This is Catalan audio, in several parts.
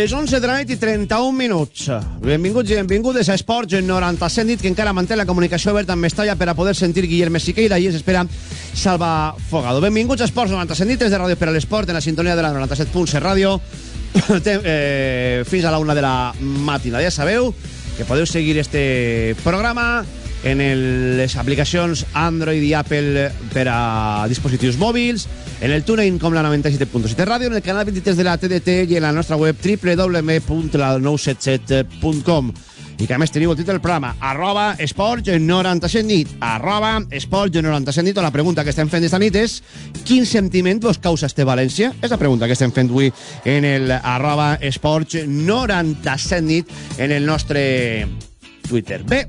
Les 11 de la nit i 31 minuts. Benvinguts i benvingudes a Esports 97 nit, que encara manté la comunicació oberta amb Mestalla per a poder sentir Guillermo Siqueira i es espera Salva Fogado. Benvinguts a Esports 97 nit, des de Ràdio per a l'Esport, en la sintonia de la 97.7 Ràdio, eh, fins a la una de la matina. Ja sabeu que podeu seguir este programa en el, les aplicacions Android i Apple per a dispositius mòbils, en el TuneIn com la 97.7 ràdio, en el canal 23 de la TDT i en la nostra web www.la977.com i que a més teniu el títol del programa arroba esports 97 nit arroba esports 97 nit la pregunta que estem fent esta nit és quin sentiment vos causa este València? És la pregunta que estem fent avui en el arroba esports 97 nit en el nostre Twitter. Bé,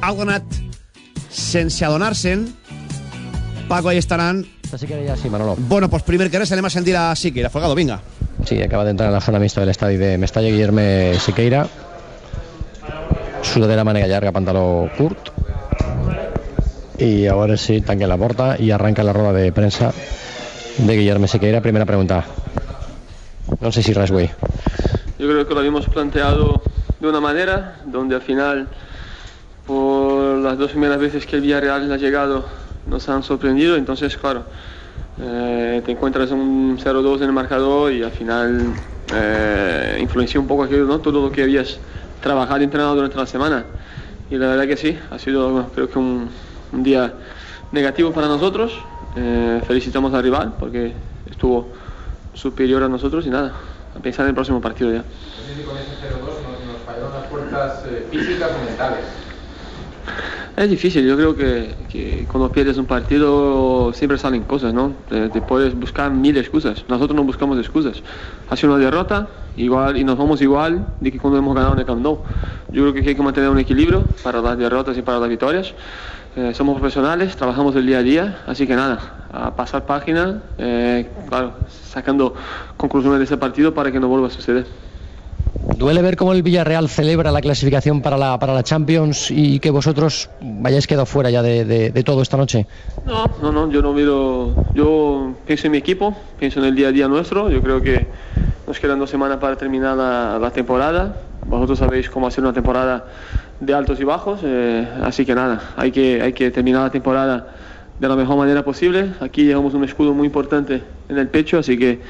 ha donat sense adonar-se'n Paco ahí estarán Así que ya sí, Manolo. Bueno, pues primer que res anem a sentir a Siqueira. Fogado, vinga. Sí, acaba de entrar en la zona mixta del estadio de Mestalla Guillerme Siqueira. Sudadera mànega llarga, pantaló curt. Y ahora sí, tanque la porta y arranca la rueda de prensa de Guillerme Siqueira. Primera pregunta. No sé si res, güey. Yo creo que lo habíamos planteado de una manera donde al final, por las dos primeras veces que el Villarreal ha llegado, nos han sorprendido. Entonces, claro, eh, te encuentras un 0-2 en el marcador y al final eh, influencia un poco aquello, ¿no? todo lo que habías trabajado y entrenado durante la semana. Y la verdad que sí, ha sido creo que un, un, día negativo para nosotros. Eh, felicitamos al rival porque estuvo superior a nosotros y nada, a pensar en el próximo partido ya. con ese 0-2 nos, nos fallaron las fuerzas eh, físicas o mentales. Es difícil, yo creo que, cuando pierdes un partido siempre salen cosas, ¿no? Te, puedes buscar mil excusas. Nosotros no buscamos excusas. Ha sido una derrota igual y nos vamos igual de que cuando hemos ganado en el Camp. Yo creo que hay que mantener un equilibrio para las derrotas y para las victorias. Eh, somos profesionales, trabajamos el día a día, así que nada, a pasar página, eh, claro, sacando conclusiones de ese partido para que no vuelva a suceder. Duele ver cómo el Villarreal celebra la clasificación para la, para la Champions y que vosotros vayáis quedado fuera ya de, de, de, todo esta noche. No, no, no, yo no miro, yo pienso en mi equipo, pienso en el día a día nuestro, yo creo que nos quedan dos semanas para terminar la, la temporada, vosotros sabéis cómo hacer una temporada de altos y bajos, eh, así que nada, hay que, hay que terminar la temporada de la mejor manera posible, aquí llevamos un escudo muy importante en el pecho, así que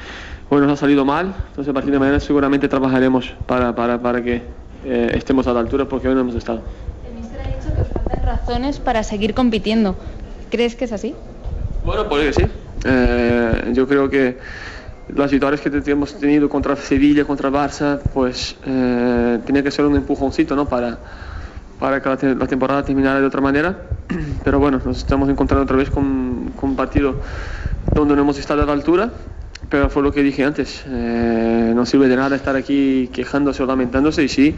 hoy nos ha salido mal, entonces a partir de mañana seguramente trabajaremos para, para, para que eh, estemos a la altura porque hoy no hemos estado. El ministro ha dicho que os faltan razones para seguir compitiendo. ¿Crees que es así? Bueno, puede que sí. Eh, yo creo que las victorias que hemos tenido contra Sevilla, contra Barça, pues eh, tenía que ser un empujoncito ¿no? para, para que la, te la, temporada terminara de otra manera. Pero bueno, nos estamos encontrando otra vez con, con un partido donde no hemos estado a la altura pero fue lo que dije antes, eh, no sirve de nada estar aquí quejándose o lamentándose y sí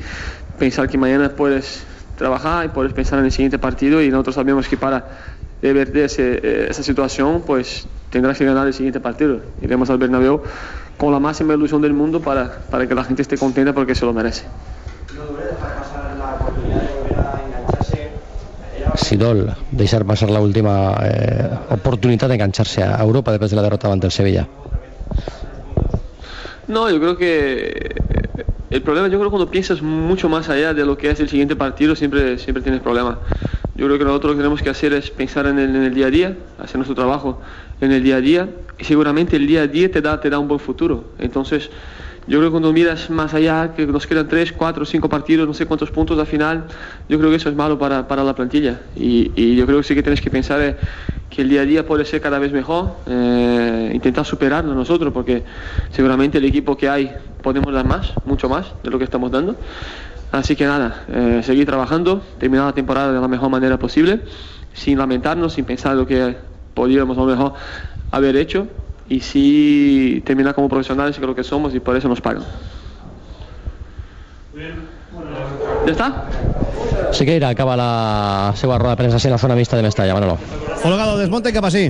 pensar que mañana puedes trabajar y puedes pensar en el siguiente partido y nosotros sabemos que para revertir ese, esa situación pues tendrás que ganar el siguiente partido. Iremos al Bernabéu con la máxima ilusión del mundo para, para que la gente esté contenta porque se lo merece. Sidol, deixar passar la última eh, oportunitat d'enganxar-se a Europa després de la derrota davant el Sevilla. No, yo creo que el problema, yo creo cuando piensas mucho más allá de lo que es el siguiente partido, siempre, siempre tienes problemas. Yo creo que nosotros que tenemos que hacer es pensar en el, día a día, hacer nuestro trabajo en el día a día, y seguramente el día a día te da, te da un buen futuro. Entonces, yo creo que cuando miras más allá, que nos quedan 3, 4, 5 partidos, no sé cuántos puntos al final, yo creo que eso es malo para, para la plantilla. Y, y, yo creo que sí que tienes que pensar eh, que el día a día puede ser cada vez mejor, eh, intentar superarlo nosotros, porque seguramente el equipo que hay podemos dar más, mucho más de lo que estamos dando. Así que nada, eh, seguir trabajando, terminar la temporada de la mejor manera posible, sin lamentarnos, sin pensar lo que podríamos a lo mejor haber hecho y sí terminar como profesionales, creo que somos y por eso nos pagan. ¿Ya está? Siqueira acaba la seva roda de premsa en la zona mixta de Mestalla, Manolo. Folgado, desmonte cap així.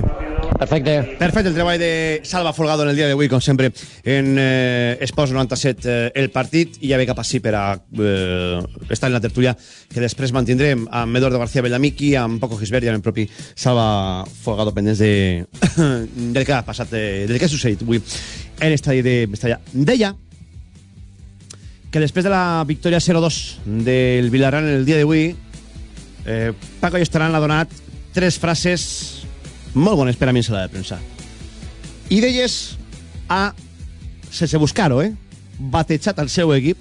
Perfecte. Perfecte el treball de Salva Folgado en el dia d'avui, com sempre, en eh, Esports 97 eh, el partit, i ja ve cap així per a eh, estar en la tertúlia que després mantindrem amb Eduardo García Bellamiqui, amb Paco Gisbert i amb el propi Salva Folgado pendents de, del que ha passat, eh, del que ha succeït avui en l'estadi de Mestalla. Deia que després de la victòria 0-2 del Villarreal en el dia d'avui, eh, Paco Estaran ha donat tres frases molt bones per a mi en sala de premsa. I d'elles ha, sense buscar-ho, eh, batejat el seu equip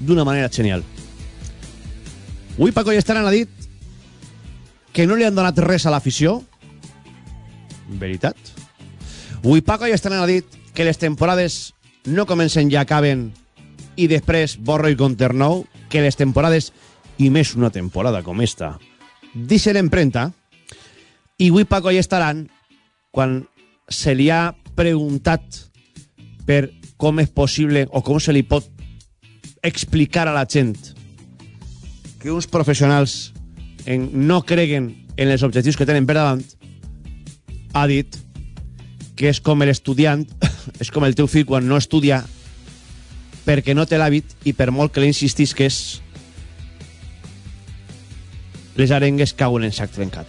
d'una manera genial. Avui Paco Estaran ha dit que no li han donat res a l'afició. Veritat. Avui Paco Estaran ha dit que les temporades no comencen i acaben i després Borro i Conternou, que les temporades, i més una temporada com esta, deixen l'empremta, i avui Paco hi estaran quan se li ha preguntat per com és possible o com se li pot explicar a la gent que uns professionals en, no creguen en els objectius que tenen per davant, ha dit que és com l'estudiant, és com el teu fill quan no estudia perquè no té l'hàbit i per molt que l'insistís que és les arengues cauen en sac trencat.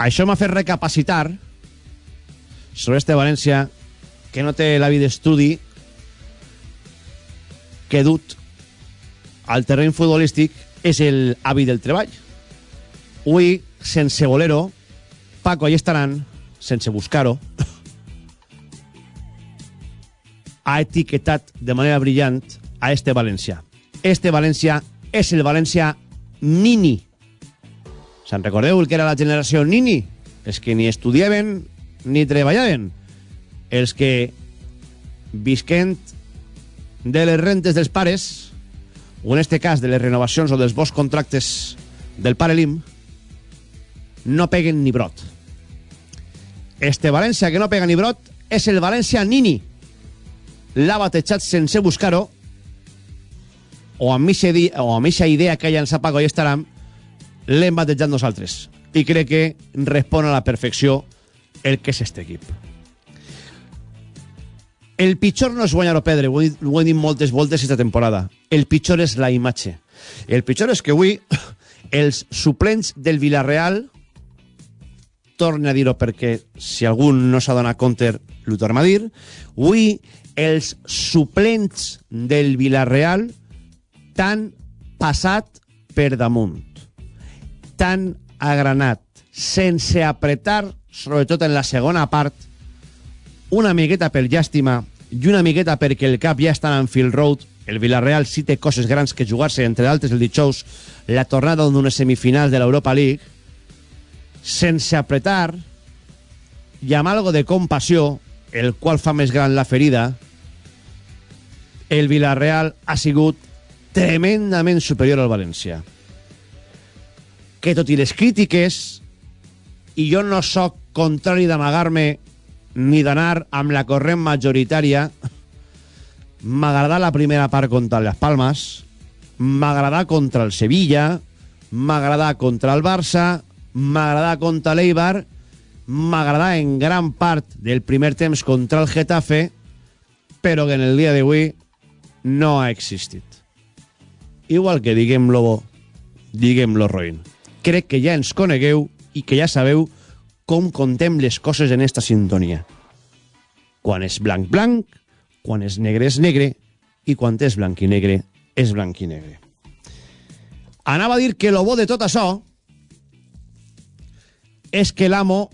Això m'ha fet recapacitar sobre este València que no té l'hàbit d'estudi que dut al terreny futbolístic és el hàbit del treball. Avui, sense bolero, Paco hi estaran, sense buscar-ho, ha etiquetat de manera brillant a este València. Este València és el València Nini. Se'n recordeu el que era la generació Nini? Els que ni estudiaven ni treballaven. Els que, visquent de les rentes dels pares, o en este cas de les renovacions o dels bons contractes del pare Lim, no peguen ni brot. Este València que no pega ni brot és el València Nini l'ha batejat sense buscar-ho. O amb aquesta idea que ella ens apaga i estaran l'hem batejat nosaltres. I crec que respon a la perfecció el que és este equip. El pitjor no és guanyar o perdre ho he, dit, moltes voltes aquesta temporada. El pitjor és la imatge. El pitjor és que avui els suplents del Villarreal torne a dir-ho perquè si algú no s'ha donat compte l'ho torna a dir avui els suplents del Villarreal tan passat per damunt, tan agranat, sense apretar, sobretot en la segona part, una miqueta per llàstima i una miqueta perquè el cap ja està en Field Road, el Villarreal sí té coses grans que jugar-se, entre d'altres el dijous, la tornada d'unes semifinals de l'Europa League, sense apretar i amb algo de compassió, el qual fa més gran la ferida, el Villarreal ha sigut tremendament superior al València. Que tot i les crítiques, i jo no sóc contrari d'amagar-me ni d'anar amb la corrent majoritària, m'agrada la primera part contra les Palmes, m'agrada contra el Sevilla, m'agrada contra el Barça, m'agrada contra l'Eibar, m'agrada en gran part del primer temps contra el Getafe, però que en el dia d'avui no ha existit. Igual que diguem-lo bo, diguem-lo roïn. Crec que ja ens conegueu i que ja sabeu com contem les coses en esta sintonia. Quan és blanc, blanc, quan és negre, és negre, i quan és blanc i negre, és blanc i negre. Anava a dir que lo bo de tot això és que l'amo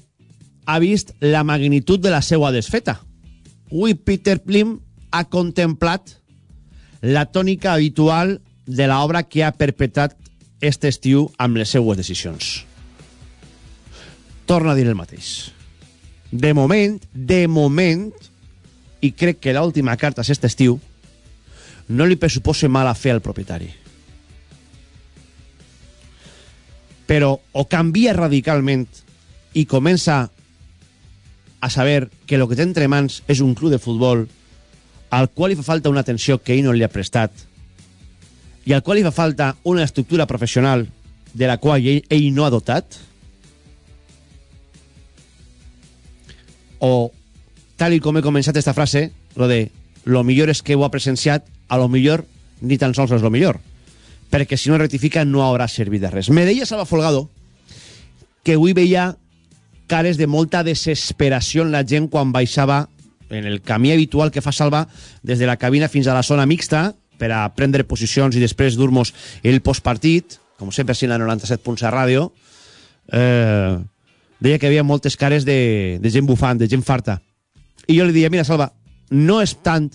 ha vist la magnitud de la seva desfeta. Avui Peter Plim ha contemplat la tònica habitual de l'obra que ha perpetrat este estiu amb les seues decisions. Torna a dir el mateix. De moment, de moment, i crec que l'última carta és este estiu, no li pressuposa mala fe al propietari. Però o canvia radicalment i comença a saber que el que té entre mans és un club de futbol al qual li fa falta una atenció que ell no li ha prestat i al qual li fa falta una estructura professional de la qual ell, ell no ha dotat? O tal i com he començat esta frase lo de lo millor és que ho ha presenciat a lo millor ni tan sols és lo millor perquè si no rectifica no haurà servit de res. Me deia Salva Folgado que avui veia cares de molta desesperació en la gent quan baixava en el camí habitual que fa Salva des de la cabina fins a la zona mixta per a prendre posicions i després dur-nos el postpartit, com sempre si la 97 punts a ràdio, eh, deia que hi havia moltes cares de, de gent bufant, de gent farta. I jo li deia, mira, Salva, no és tant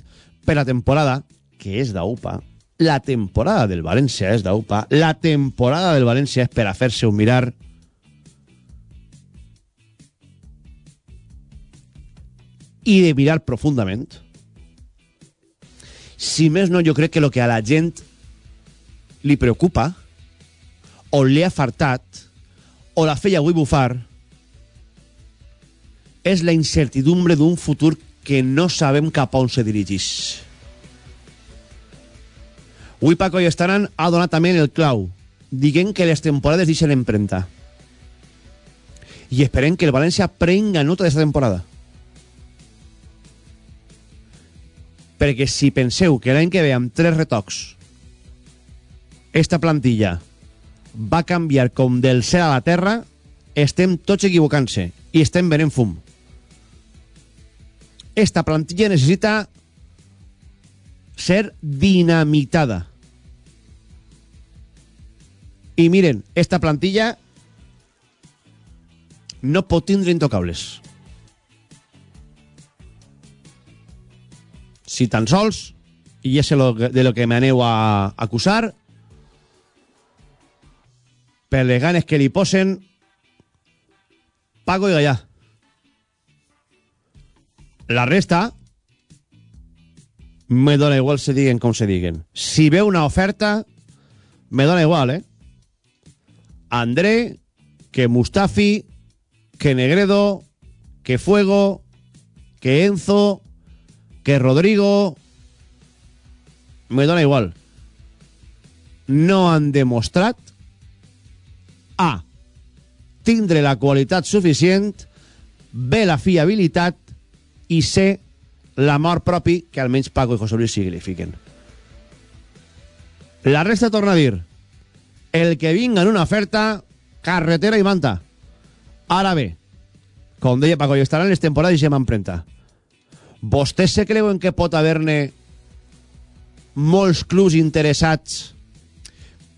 per la temporada, que és d'UPA, la temporada del València és d'UPA, la temporada del València és per a fer-se un mirar i de mirar profundament. Si més no, jo crec que el que a la gent li preocupa o li ha fartat o la feia avui bufar és la incertidumbre d'un futur que no sabem cap on se dirigís. Avui Paco i Estaran ha donat també el clau, dient que les temporades deixen empremta. I esperem que el València prenga nota d'aquesta temporada. Perquè si penseu que l'any que ve amb tres retocs esta plantilla va canviar com del cel a la terra, estem tots equivocant-se i estem venent fum. Esta plantilla necessita ser dinamitada. I miren, esta plantilla no pot tindre intocables. Si tan sols, i és lo de lo que m'aneu a acusar, per les ganes que li posen Paco i Gallà. La resta me dona igual se diguen com se diguen. Si veu una oferta, me dona igual, eh? André, que Mustafi, que Negredo, que Fuego, que Enzo, que Rodrigo... Me dona igual. No han demostrat A. Tindre la qualitat suficient B. La fiabilitat i C. L'amor propi que almenys Paco i José Luis signifiquen. La resta torna a dir el que vinga en una oferta, carretera i manta. Ara bé, com deia Paco, estaran les temporades i se m'emprenta. Vostès se creuen que pot haver-ne molts clubs interessats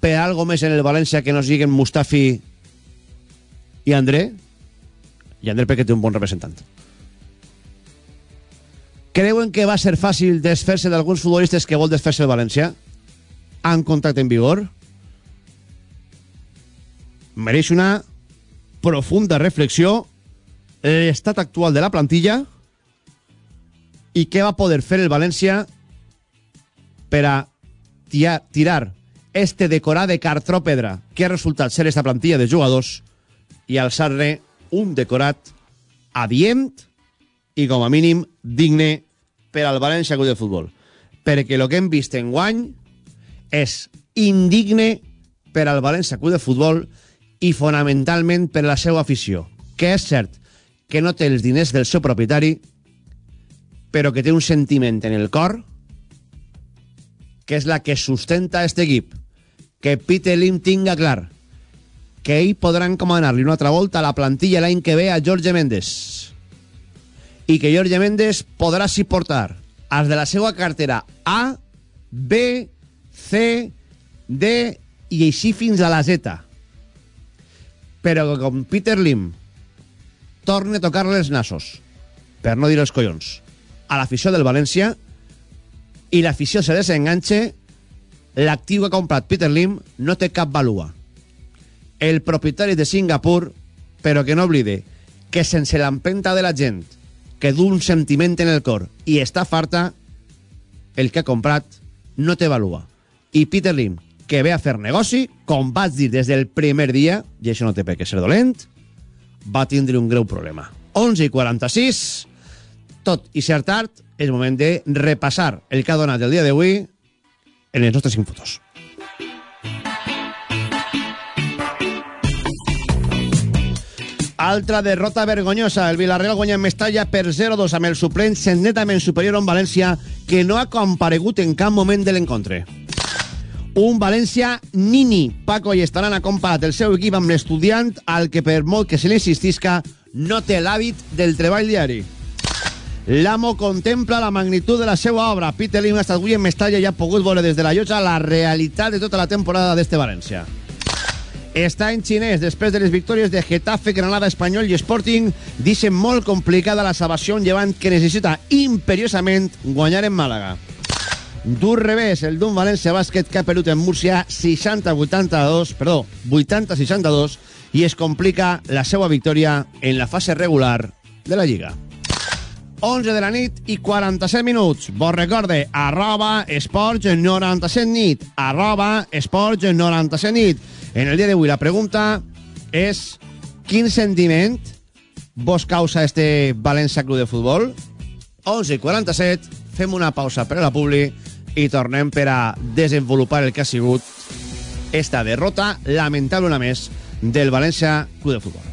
per algo més en el València que no siguin Mustafi i André? I André perquè té un bon representant. Creuen que va ser fàcil desfer-se d'alguns futbolistes que vol desfer-se el València? Han contracte en vigor? mereix una profunda reflexió l'estat actual de la plantilla i què va poder fer el València per a tirar, tirar este decorat de cartròpedra? Que ha resultat? Ser esta plantilla de jugadors i alçar-ne un decorat adient i com a mínim digne per al València Club de Futbol. Perquè el que hem vist en guany és indigne per al València Club de Futbol i fonamentalment per la seva afició, que és cert que no té els diners del seu propietari, però que té un sentiment en el cor que és la que sustenta aquest equip. Que Peter Lim tinga clar que ell podrà encomanar-li una altra volta a la plantilla l'any que ve a Jorge Méndez i que Jorge Méndez podrà s'hi portar els de la seva cartera A, B, C, D i així fins a la Z però que com Peter Lim torne a tocar-li els nassos, per no dir els collons, a l'afició del València i l'afició se desenganxe, l'actiu que ha comprat Peter Lim no té cap valua. El propietari de Singapur, però que no oblide que sense l'empenta de la gent, que du un sentiment en el cor i està farta, el que ha comprat no té valua. I Peter Lim, que ve a fer negoci, com vaig dir des del primer dia, i això no té per què ser dolent, va tindre un greu problema. 11 i 46, tot i ser tard, és moment de repassar el que ha donat el dia d'avui en les nostres infotos. Altra derrota vergonyosa. El Villarreal guanya en Mestalla per 0-2 amb el suplent sent netament superior a un València que no ha comparegut en cap moment de l'encontre. Un València nini. Paco i Estaran ha comparat el seu equip amb l'estudiant al que per molt que se li insistisca no té l'hàbit del treball diari. L'amo contempla la magnitud de la seva obra. Peter Lim ha estat avui en Mestalla i ha pogut veure des de la llotja la realitat de tota la temporada d'este València. Està en xinès després de les victòries de Getafe, Granada, Espanyol i Sporting. Dicen molt complicada la salvació llevant que necessita imperiosament guanyar en Màlaga. Dur revés, el d'un València Bàsquet que ha perdut en Múrcia 60-82, perdó, 80-62 i es complica la seva victòria en la fase regular de la Lliga. 11 de la nit i 47 minuts. Vos recorde, arroba esports 97 nit. Arroba esports 97 nit. En el dia d'avui la pregunta és quin sentiment vos causa este València Club de Futbol? 11 i 47, fem una pausa per a la publi i tornem per a desenvolupar el que ha sigut esta derrota lamentable una més del València Club de Futbol.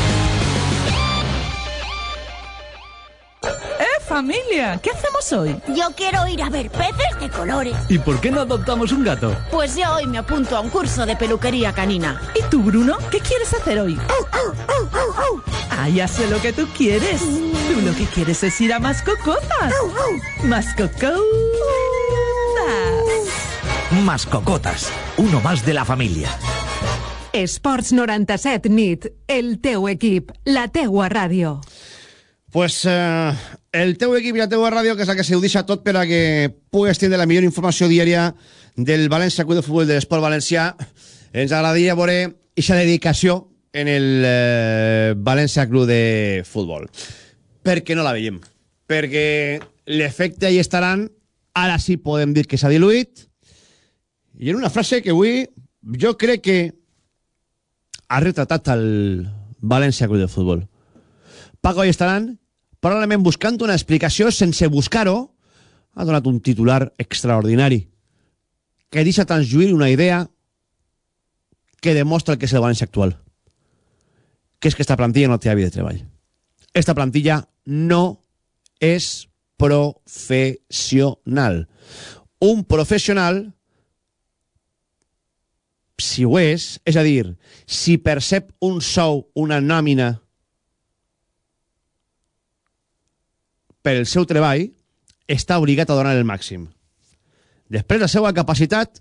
Familia! ¿Qué hacemos hoy? Yo quiero ir a ver peces de colores. ¿Y por qué no adoptamos un gato? Pues yo hoy me apunto a un curso de peluquería canina. ¿Y tú, Bruno? ¿Qué quieres hacer hoy? Ah, ya sé lo que tú quieres. Tú lo que quieres es ir a Mascocotas. Mascocotas. Mascocotas, uno más de la familia. Esports 97 nit, el teu equip, la teua ràdio. Pues eh, el teu equip i la teua ràdio, que és la que se ho deixa tot per a que pugues tindre la millor informació diària del València Club de Futbol de l'Esport Valencià. Ens agradaria veure aquesta dedicació en el eh, València Club de Futbol. Perquè no la veiem. Perquè l'efecte hi estaran, ara sí podem dir que s'ha diluït, i en una frase que avui jo crec que ha retratat el València Club de Futbol. Paco i estaran probablement buscant una explicació sense buscar-ho, ha donat un titular extraordinari que deixa transjuir una idea que demostra el que és el València actual que és que esta plantilla no té hàbit de treball. Esta plantilla no és professional. Un professional, si ho és, és a dir, si percep un sou, una nòmina per el seu treball, està obligat a donar el màxim. Després, la seva capacitat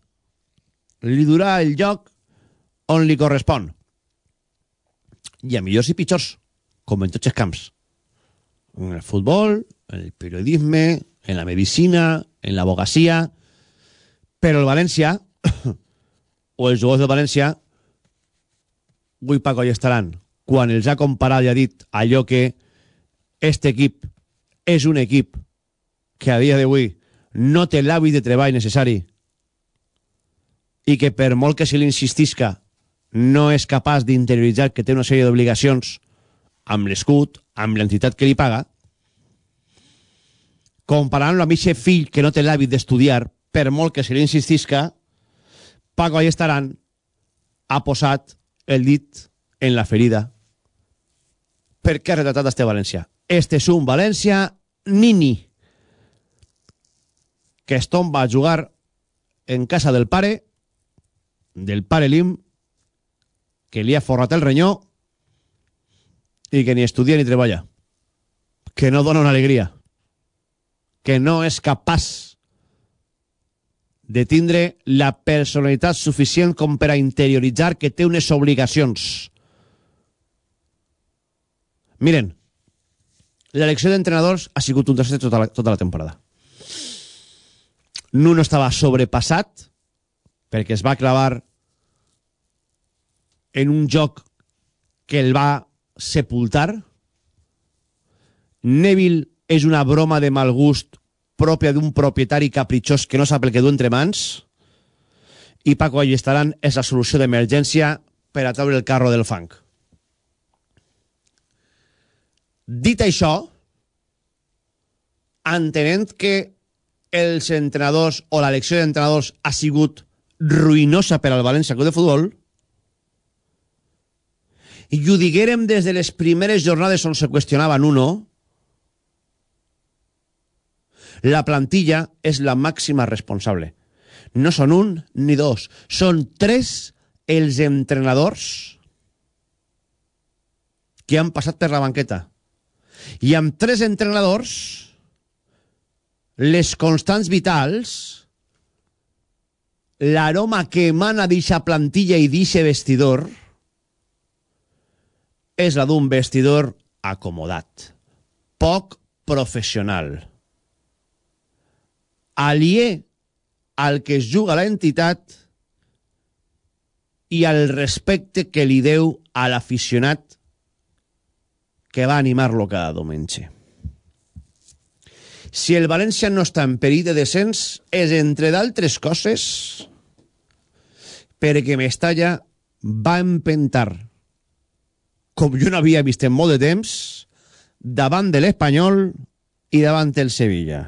li durà el lloc on li correspon. I a millors i pitjors, com en tots els camps. En el futbol, en el periodisme, en la medicina, en l'abogacia... Però el València, o els jugadors de València, avui Paco hi estaran, quan els ha comparat i ha dit allò que este equip és un equip que a dia d'avui no té l'hàbit de treball necessari i que per molt que se li insistisca no és capaç d'interioritzar que té una sèrie d'obligacions amb l'escut, amb l'entitat que li paga, comparant-lo amb aquest fill que no té l'hàbit d'estudiar, per molt que se li insistisca, Paco Allestaran ha posat el dit en la ferida perquè ha retratat este València. Este és un València nini que es tomba a jugar en casa del pare del pare Lim que li ha forrat el renyó i que ni estudia ni treballa. Que no dona una alegria. Que no és capaç de tindre la personalitat suficient com per a interioritzar que té unes obligacions. Miren l'elecció d'entrenadors ha sigut un desastre tota la, tota la temporada Nuno estava sobrepassat perquè es va clavar en un joc que el va sepultar. Neville és una broma de mal gust pròpia d'un propietari capritxós que no sap el que du entre mans i Paco Allestaran és la solució d'emergència per a treure el carro del fang. Dit això, entenent que els entrenadors o l'elecció d'entrenadors ha sigut ruïnosa per al València Club de Futbol, i ho diguérem des de les primeres jornades on se qüestionava Nuno, la plantilla és la màxima responsable. No són un ni dos, són tres els entrenadors que han passat per la banqueta. I amb tres entrenadors, les constants vitals, l'aroma que emana d'eixa plantilla i d'eixe vestidor, és la d'un vestidor acomodat, poc professional, alié al que es juga la entitat i al respecte que li deu a l'aficionat que va animar-lo cada diumenge. Si el València no està en perill de descens és, entre d'altres coses, perquè Mestalla va empentar, com jo no havia vist en molt de temps, davant de l'Espanyol i davant del Sevilla.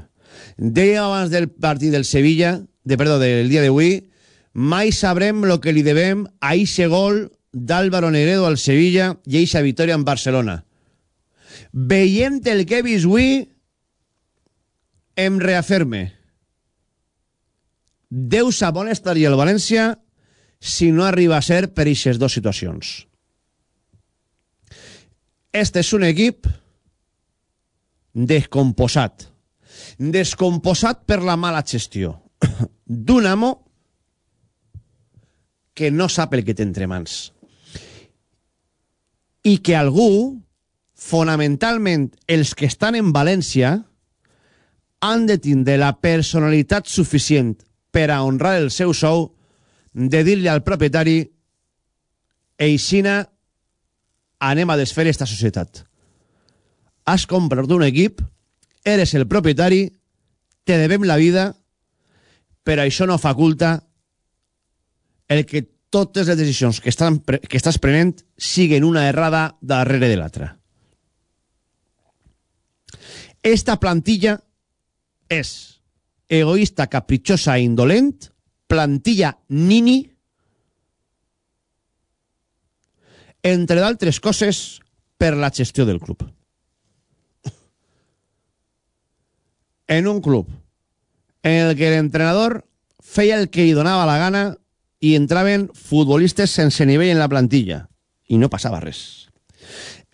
Deia abans del partit del Sevilla, de, perdó, del dia d'avui, mai sabrem lo que li devem a eixe gol d'Álvaro Negredo al Sevilla i eixa victòria en Barcelona. Veient el que he vist avui, em reafirme. Déu sap on estaria el València si no arriba a ser per aquestes dues situacions. Este és un equip descomposat. Descomposat per la mala gestió d'un amo que no sap el que té entre mans. I que algú, fonamentalment els que estan en València, han de tindre la personalitat suficient per a honrar el seu sou de dir-li al propietari Eixina, anem a desfer esta societat. Has comprat un equip, eres el propietari, te devem la vida, però això no faculta el que totes les decisions que, estan, que estàs prenent siguen una errada darrere de l'altra. Esta plantilla és egoista, capritxosa i indolent, plantilla nini, entre d'altres coses, per la gestió del club. En un club en el que l'entrenador feia el que li donava la gana i entraven futbolistes sense nivell en la plantilla i no passava res.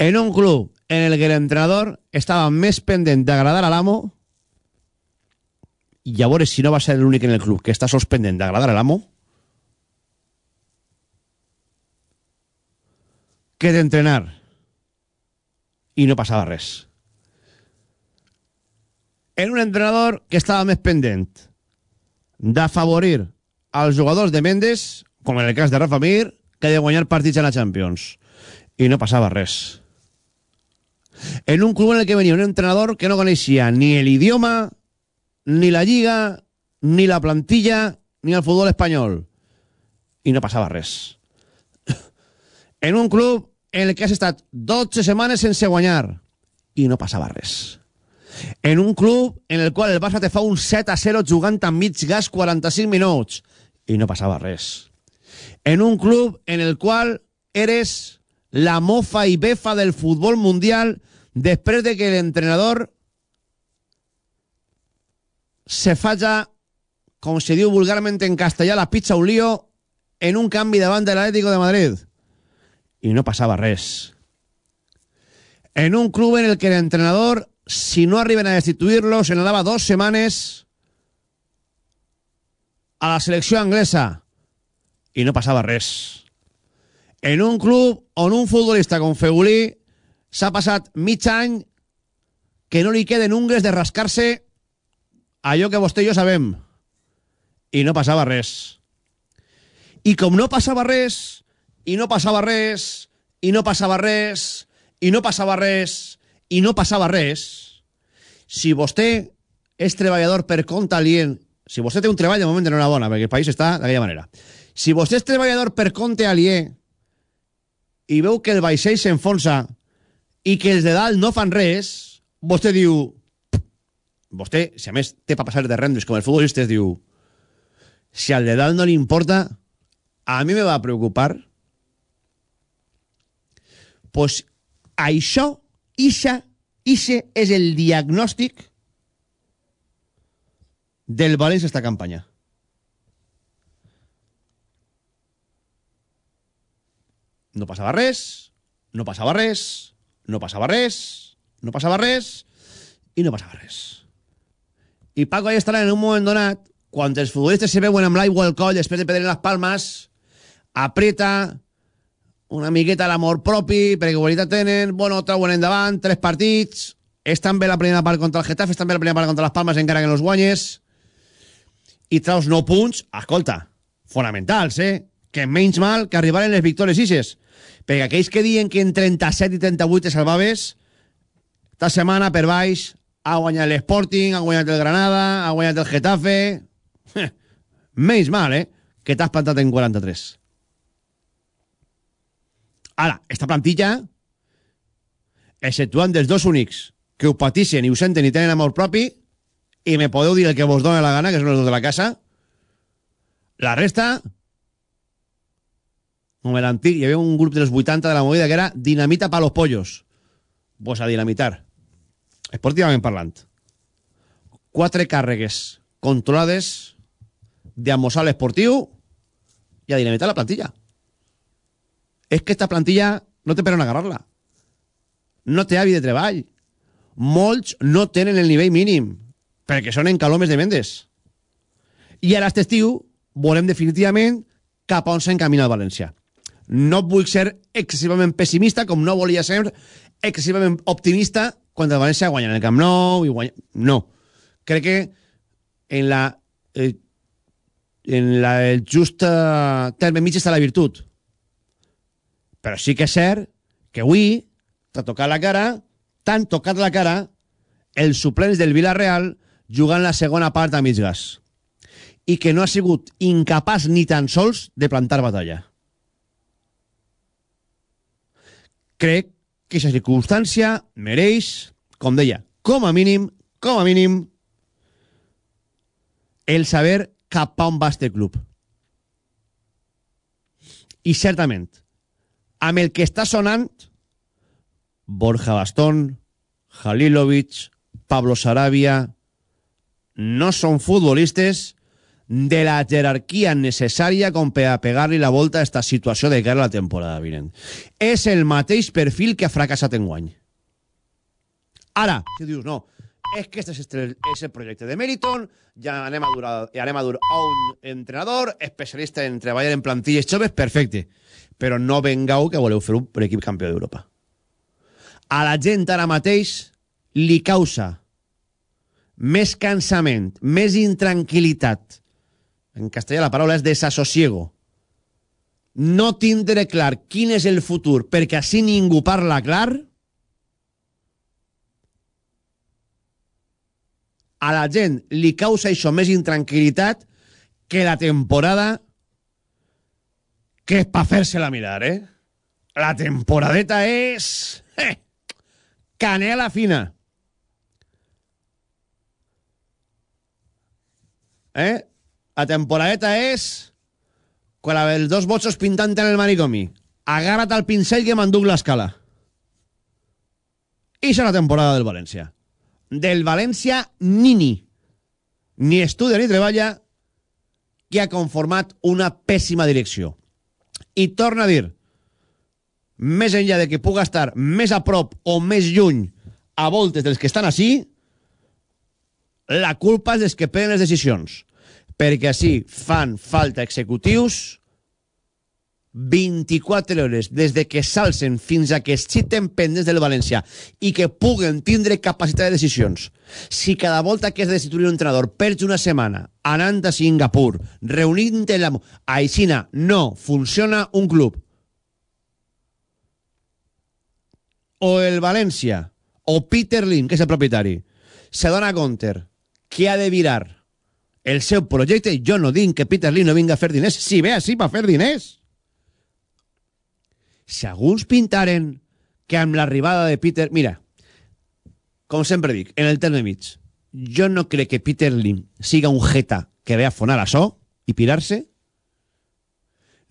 En un club en el que l'entrenador estava més pendent d'agradar a l'amo i llavors si no va ser l'únic en el club que està sols pendent d'agradar a l'amo que d'entrenar i no passava res. En un entrenador que estava més pendent d'afavorir als jugadors de Mendes, com en el cas de Rafa Mir, que de guanyar partits a la Champions. I no passava res. En un club en el que venia un entrenador que no coneixia ni l'idioma, ni la lliga, ni la plantilla, ni el futbol espanyol. I no passava res. En un club en el que has estat 12 setmanes sense guanyar. I no passava res. En un club en el qual el Barça te fa un 7 a 0 jugant amb mig gas 45 minuts. I no passava res. En un club en el qual eres la mofa i befa del futbol mundial després de que l'entrenador se faja, com se diu vulgarment en castellà, la pizza un lío en un canvi davant de l'Atlético de Madrid. I no passava res. En un club en el que l'entrenador, si no arriben a destituir-lo, se n'anava dos setmanes a la selecció anglesa i no passava res. En un club on un futbolista com Fegulí s'ha passat mig any que no li queden ungles de rascar-se allò que vostè i jo sabem. i no passava res. I com no passava res, i no passava res, i no passava res, i no passava res, i no passava res, si vostè és treballador per compte alient, si vostè té un treball, de moment enhorabona, perquè el país està d'aquella manera. Si vostè és treballador per compte aliè i veu que el vaixell s'enfonsa i que els de dalt no fan res, vostè diu... Vostè, si a més té per passar de rendis com els futbolistes, diu... Si al de dalt no li importa, a mi me va preocupar. Pues això, ixa, ixe és el diagnòstic del València esta campanya. No passava res, no passava res, no passava res, no passava res i no passava res. I Paco ahí estarà en un moment donat, quan els futbolistes se veuen amb l'aigua al coll després de perdre les palmes, apreta una miqueta l'amor propi, perquè qualitat tenen, bueno, treuen endavant, tres partits, estan bé la primera part contra el Getafe, estan bé la primera part contra les Palmes, encara que no els guanyes, i traus 9 punts, escolta, fonamentals, eh? Que menys mal que arribaren les victòries ixes. Perquè aquells que diuen que en 37 i 38 te salvaves, esta setmana per baix ha guanyat l'Sporting, ha guanyat el Granada, ha guanyat el Getafe... menys mal, eh? Que t'has plantat en 43. Ara, esta plantilla, exceptuant dels dos únics que ho patixen i ho senten i tenen amor propi, i me podeu dir el que vos dona la gana, que són els dos de la casa, la resta, com l'antic, hi havia un grup dels 80 de la movida que era dinamita pa los pollos. Pues a dinamitar. Esportivament parlant. Quatre càrregues controlades d'amossar l'esportiu i a dinamitar la plantilla. És que esta plantilla no té per on agarrar-la. No té avi de treball. Molts no tenen el nivell mínim perquè són encalomes de Mendes. I ara aquest estiu volem definitivament cap a on s'encamina el València. No vull ser excessivament pessimista, com no volia ser excessivament optimista quan el València guanya en el Camp Nou i guanya... No. Crec que en la... Eh, en la, el eh, terme mig està la virtut. Però sí que és cert que avui t'ha tocat la cara, t'han tocat la cara els suplents del Villarreal jugant la segona part a mig gas i que no ha sigut incapaç ni tan sols de plantar batalla. Crec que aquesta circumstància mereix, com deia, com a mínim, com a mínim, el saber cap a on va este club. I certament, amb el que està sonant, Borja Bastón, Halilovic, Pablo Sarabia, no són futbolistes de la jerarquia necessària com per a pegar-li la volta a aquesta situació de cara a la temporada vinent. És el mateix perfil que ha fracassat en guany. Ara, si dius, no, és que este és el, és el projecte de Meriton, ja anem a, durar, ja anem a dur a un entrenador especialista en treballar en plantilles joves, perfecte. Però no vengau que voleu fer un equip campió d'Europa. A la gent ara mateix li causa més cansament, més intranquil·litat, en castellà la paraula és desassosiego, no tindre clar quin és el futur perquè així ningú parla clar, a la gent li causa això més intranquil·litat que la temporada que és per fer-se-la mirar, eh? La temporadeta és... Eh, canela fina. Eh? La temporadeta és quan els dos botxos pintant en el manicomi. Agarra't al pincell que m'enduc l'escala. I és la temporada del València. Del València nini. Ni estudia ni treballa que ha conformat una pèssima direcció. I torna a dir, més enllà de que puga estar més a prop o més lluny a voltes dels que estan així, la culpa és dels que prenen les decisions perquè així fan falta executius 24 hores des de que s'alcen fins a que es xiten pendents del València i que puguen tindre capacitat de decisions. Si cada volta que es destituir un entrenador perds una setmana anant a Singapur, reunint-te la... A Xina no funciona un club. O el València, o Peter Lim, que és el propietari, se dona compte que ha de virar el seu projecte, jo no dic que Peter Lim no vinga a fer diners, si ve així per fer diners si alguns pintaren que amb l'arribada de Peter... Mira, com sempre dic, en el terme mig, jo no crec que Peter Lim siga un jeta que ve a fonar a so i pirar-se,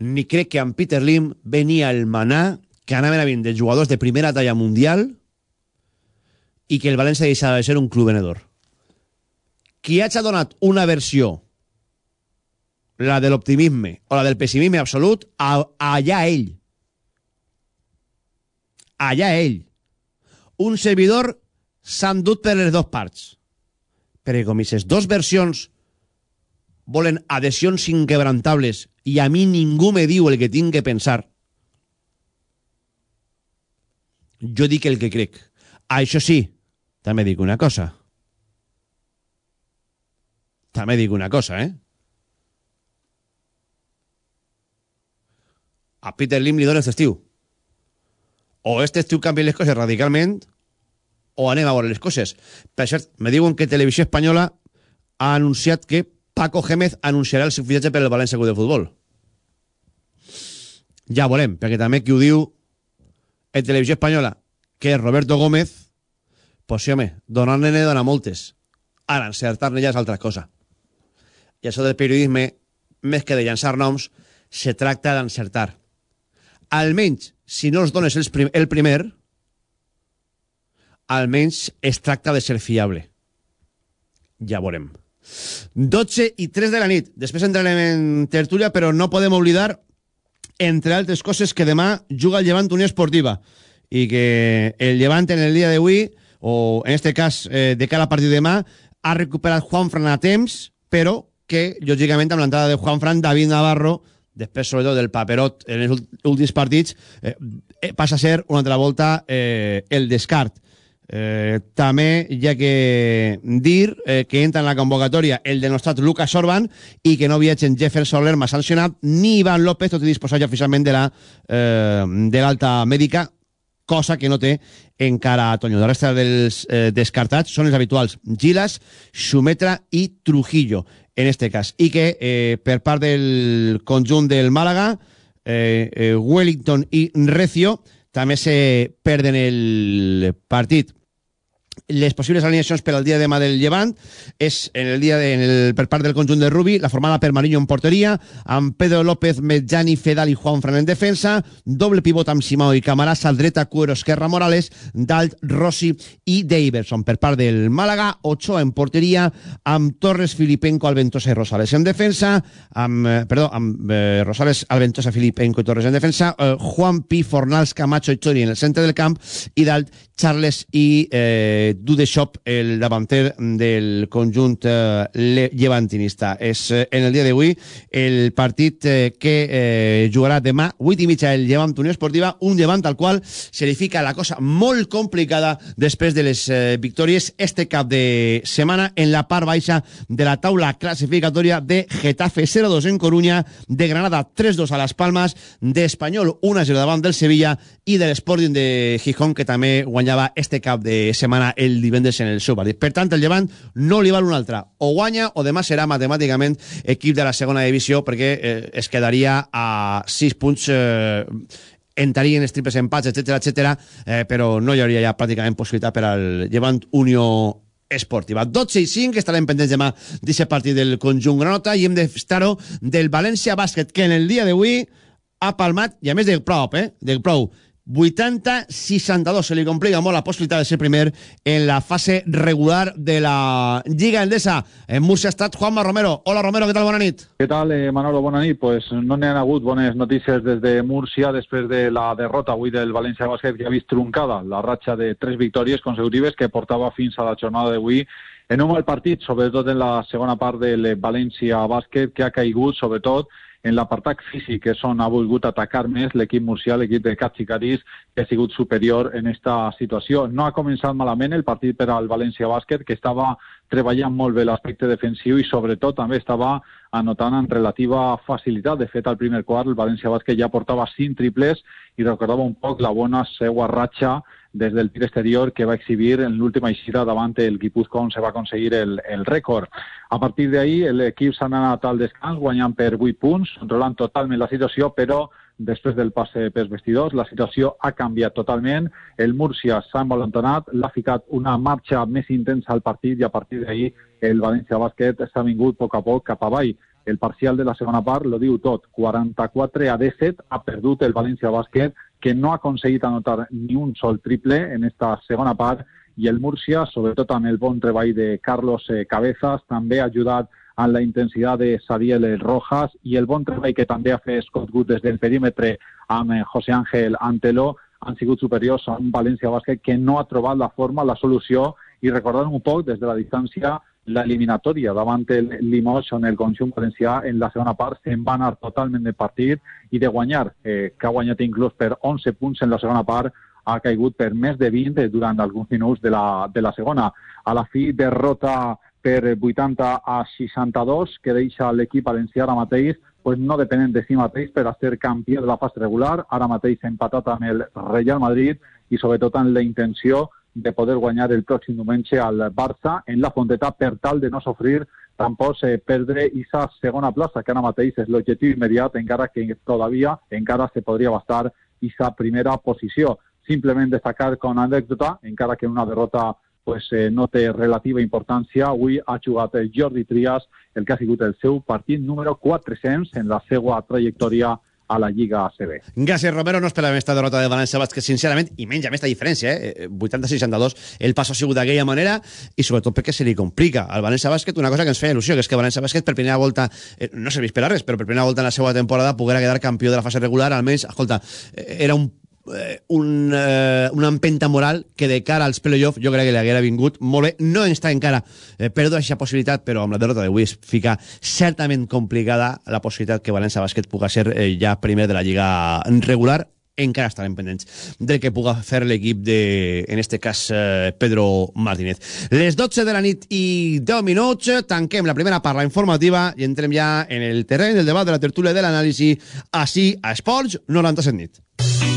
ni crec que amb Peter Lim venia el manà que anaven a vindre jugadors de primera talla mundial i que el València deixava de ser un club venedor. Qui hagi donat una versió, la de l'optimisme o la del pessimisme absolut, allà ell allà ell. Un servidor s'han dut per les dues parts. Perquè com aquestes dues versions volen adhesions inquebrantables i a mi ningú me diu el que tinc que pensar, jo dic el que crec. Això sí, també dic una cosa. També dic una cosa, eh? A Peter Lim li aquest estiu o este estiu canvia les coses radicalment o anem a veure les coses. Per cert, me diuen que Televisió Espanyola ha anunciat que Paco Gémez anunciarà el seu fitxatge per el València Club de Futbol. Ja veurem, perquè també qui ho diu en Televisió Espanyola, que Roberto Gómez, pues sí, home, donar-ne ne dona moltes. Ara, encertar-ne ja és altra cosa. I això del periodisme, més que de llançar noms, se tracta d'encertar. Almenys si no els dones el, prim el primer, almenys es tracta de ser fiable. Ja veurem. 12 i 3 de la nit. Després entrarem en tertúlia, però no podem oblidar, entre altres coses, que demà juga el Llevant Unió Esportiva i que el Llevant en el dia d'avui, o en este cas eh, de cara a partir de demà, ha recuperat Juan Fran a temps, però que, lògicament, amb l'entrada de Juan Fran, David Navarro després sobretot del paperot en els últims partits, eh, eh, passa a ser una altra volta eh, el descart. Eh, també hi ha que dir eh, que entra en la convocatòria el denostat Lucas Orban i que no viatgen Jefferson Lerma sancionat ni Ivan López, tot i disposar ja oficialment de l'alta eh, de mèdica cosa que no té encara Toño. La resta dels eh, descartats són els habituals Gilas, Xumetra i Trujillo en este cas, i que eh, per part del conjunt del Màlaga, eh, eh, Wellington i Recio també se perden el partit les possibles alineacions per al dia de demà del Llevant és en el dia de, en el, per part del conjunt de Rubi, la formada per en porteria, amb Pedro López, Medjani, Fedal i Juan Fran en defensa, doble pivot amb Simao i Camarás, al dreta, Cuero, Esquerra, Morales, Dalt, Rossi i Daverson. Per part del Màlaga, Ochoa en porteria, amb Torres, Filipenco, Alventosa i Rosales en defensa, amb, eh, perdó, eh, Rosales, Alventosa, Filipenco i Torres en defensa, eh, Juan Pi, Fornals, Camacho i Chori en el centre del camp, i Dalt, Charles i eh, Dudeshop, el davanter del conjunt eh, llevantinista. És eh, en el dia d'avui el partit eh, que eh, jugarà demà, 8 i mitja, el Llevant Unió Esportiva, un Llevant al qual se li fica la cosa molt complicada després de les eh, victòries este cap de setmana en la part baixa de la taula classificatòria de Getafe 0-2 en Coruña, de Granada 3-2 a les Palmes, d'Espanyol 1-0 davant del Sevilla i de l'Sporting de Gijón, que també guanya guanyava este cap de setmana el divendres en el seu partit. Per tant, el Llevant no li val un altre. O guanya o demà serà matemàticament equip de la segona divisió perquè eh, es quedaria a 6 punts eh, entrarien els triples empats, etc etc, eh, però no hi hauria ja pràcticament possibilitat per al Llevant Unió esportiva. 12 i 5, estarem pendents demà d'aquest partit del conjunt Granota i hem d'estar-ho del València Bàsquet, que en el dia d'avui ha palmat, i a més del prop, eh, del prou, 80-62. Se li complica molt la possibilitat de ser primer en la fase regular de la Lliga Endesa. En Múrcia ha estat Juanma Romero. Hola, Romero, què tal? Bona nit. Què tal, eh, Manolo? Bona nit. Pues no n'hi ha hagut bones notícies des de Múrcia després de la derrota avui del València Bàsquet que ha vist truncada la ratxa de tres victòries consecutives que portava fins a la jornada d'avui en un mal partit, sobretot en la segona part del València Bàsquet, que ha caigut, sobretot, en l'apartat físic, que és on ha volgut atacar més l'equip murcià, l'equip de Cachicaris, que ha sigut superior en esta situació. No ha començat malament el partit per al València Bàsquet, que estava treballant molt bé l'aspecte defensiu i sobretot també estava anotant amb relativa facilitat. De fet, al primer quart el València Bàsquet ja portava cinc triples i recordava un poc la bona seua ratxa des del tir exterior que va exhibir en l'última eixida davant el Guipúzcoa on se va aconseguir el, el rècord. A partir d'ahir l'equip s'ha anat al descans guanyant per 8 punts, controlant totalment la situació, però després del passe pels vestidors la situació ha canviat totalment. El Múrcia s'ha envalentonat, l'ha ficat una marxa més intensa al partit i a partir d'ahir el València Bàsquet s'ha vingut a poc a poc cap avall. El parcial de la segona part lo diu tot. 44 a 17 ha perdut el València Bàsquet que no ha aconseguit anotar ni un sol triple en esta segona part i el Múrcia, sobretot amb el bon treball de Carlos eh, Cabezas, també ha ajudat amb la intensitat de Sadiel Rojas i el bon treball que també ha fet Scott Good des del perímetre amb eh, José Ángel Antelo han sigut superiors a un València Bàsquet que no ha trobat la forma, la solució i recordant un poc des de la distància la eliminatòria davant el Limoges on el conjunt valencià en la segona part se'n va anar totalment de partit i de guanyar, eh, que ha guanyat inclús per 11 punts en la segona part, ha caigut per més de 20 durant alguns minuts de la, de la segona. A la fi, derrota per 80 a 62, que deixa l'equip valencià ara mateix pues no depenent de si mateix per a ser campió de la fase regular, ara mateix empatat amb el Real Madrid i sobretot amb la intenció de poder guanyar el pròxim diumenge al Barça en la Fonteta per tal de no sofrir tampoc eh, perdre aquesta segona plaça, que ara mateix és l'objectiu immediat, encara que todavía encara se podria bastar aquesta primera posició. Simplement destacar com anècdota, encara que una derrota pues, eh, no té relativa importància, avui ha jugat Jordi Trias, el que ha sigut el seu partit número 400 en la seva trajectòria a la Lliga ACB. Gràcies, Romero. No esperàvem esta derrota de València Bàsquet, sincerament, i menys amb aquesta diferència, eh? 80-62, el pas ha sigut d'aquella manera, i sobretot perquè se li complica al València Bàsquet una cosa que ens feia il·lusió, que és que València Bàsquet per primera volta, eh, no serveix per a res, però per primera volta en la seva temporada poguera quedar campió de la fase regular, almenys, escolta, eh, era un eh, un, eh, una empenta moral que de cara als playoff jo crec que li haguera vingut molt bé. No està encara eh, perdó aquesta possibilitat, però amb la derrota d'avui es fica certament complicada la possibilitat que València Bàsquet puga ser eh, ja primer de la Lliga regular encara estarem pendents del que puga fer l'equip de, en este cas, eh, Pedro Martínez. Les 12 de la nit i 10 minuts, tanquem la primera part, la informativa, i entrem ja en el terreny del debat, de la tertúlia de l'anàlisi, així a Esports 97 nit.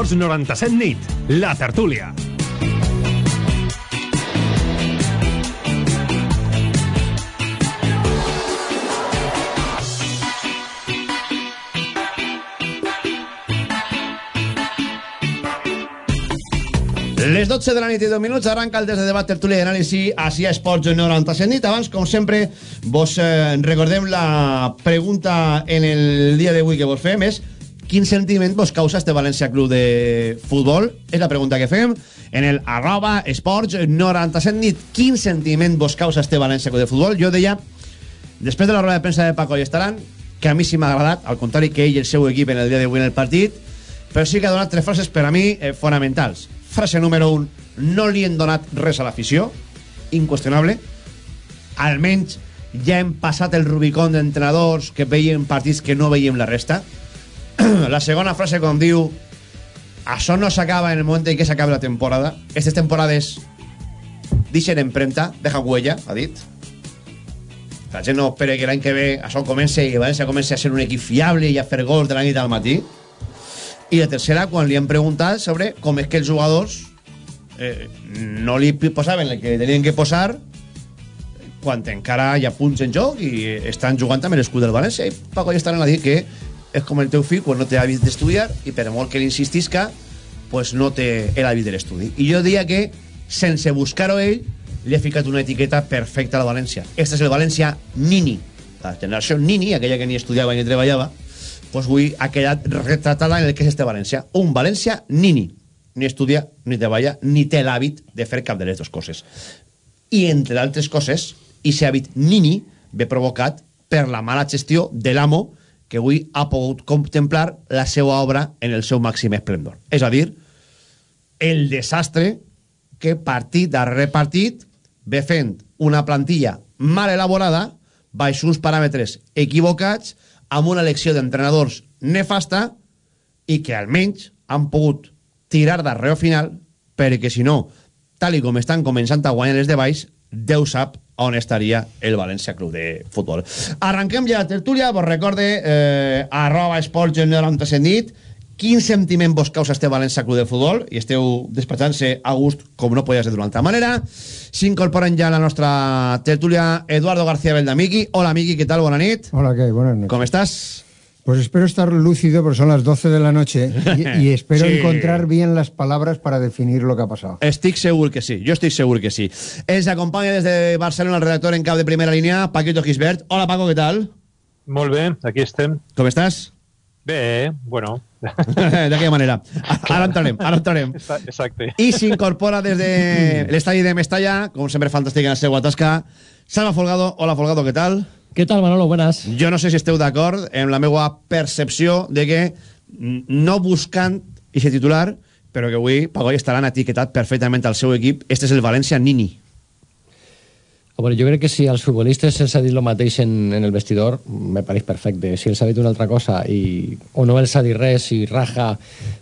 Esports 97 nit, la tertúlia. Les 12 de la nit i 2 minuts arranca el des de debat tertúlia i anàlisi així a Esports 97 nit. Abans, com sempre, vos eh, recordem la pregunta en el dia d'avui que vos fem és quin sentiment vos causa este València Club de Futbol? És la pregunta que fem en el arroba esports 97 nit. Quin sentiment vos causa este València Club de Futbol? Jo deia, després de la roda de premsa de Paco i Estaran, que a mi sí m'ha agradat, al contrari que ell i el seu equip en el dia d'avui en el partit, però sí que ha donat tres frases per a mi eh, fonamentals. Frase número 1, no li hem donat res a l'afició, inqüestionable. Almenys ja hem passat el Rubicón d'entrenadors que veien partits que no veiem la resta. la segona frase com diu això no s'acaba en el moment en què s'acabi la temporada. Aquestes temporades deixen empremta deja huella, ha dit. La gent no espera que l'any que ve això comenci i València comenci a ser un equip fiable i a fer gols de la nit al matí. I la tercera, quan li han preguntat sobre com és que els jugadors eh, no li posaven el que tenien que posar quan encara hi ha punts en joc i estan jugant amb l'escut del València. I Paco ja estan a dir que és com el teu fill quan no té hàbit d'estudiar i per molt que l'insistisca pues no té l'hàbit de l'estudi. I jo diria que sense buscar-ho ell li ha ficat una etiqueta perfecta al València. Este és el València Nini. La generació Nini, aquella que ni estudiava ni treballava pues avui ha quedat retratada en el que és este València. Un València Nini. Ni estudia, ni treballa, ni té l'hàbit de fer cap de les dues coses. I, entre altres coses, i aquest hàbit nini ve provocat per la mala gestió de l'amo que avui ha pogut contemplar la seva obra en el seu màxim esplendor. És a dir, el desastre que partit darrere partit ve fent una plantilla mal elaborada baix uns paràmetres equivocats amb una elecció d'entrenadors nefasta i que almenys han pogut tirar darrere final perquè si no, tal i com estan començant a guanyar els de baix, Déu sap on estaria el València Club de Futbol. Arranquem ja la tertúlia, vos recorde eh, arroba 97 nit quin sentiment vos causa este València Club de Futbol i esteu despatxant-se a gust com no podia ser d'una altra manera s'incorporen ja a la nostra tertúlia Eduardo García Beldamiki Hola Miki, què tal? Bona nit Hola, ¿qué? Buenas noches Com estàs? Pues espero estar lúcido, porque son las 12 de la noche y, y espero Sí. encontrar bien las palabras para definir lo que ha pasado. Estic segur que sí, jo estic segur que sí. Ens acompanya des de Barcelona el redactor en cap de primera línia, Paquito Gisbert. Hola, Paco, què tal? Molt bé, aquí estem. Com estàs? Bé, bueno. D'aquella manera. Ara entrarem, ara entrarem. Exacte. I s'incorpora des de l'estadi de Mestalla, com sempre fantàstic en la seva tasca, Salva Folgado. Hola, Folgado, què tal? ¿Qué tal, Manolo? Buenas. Jo no sé si esteu d'acord amb la meva percepció de que no buscant aquest titular, però que avui Pagoi estaran etiquetat perfectament al seu equip. Este és el València Nini. Veure, jo crec que si als futbolistes se'ls ha dit el mateix en, en el vestidor, me pareix perfecte. Si els ha dit una altra cosa i, o no els ha dit res i raja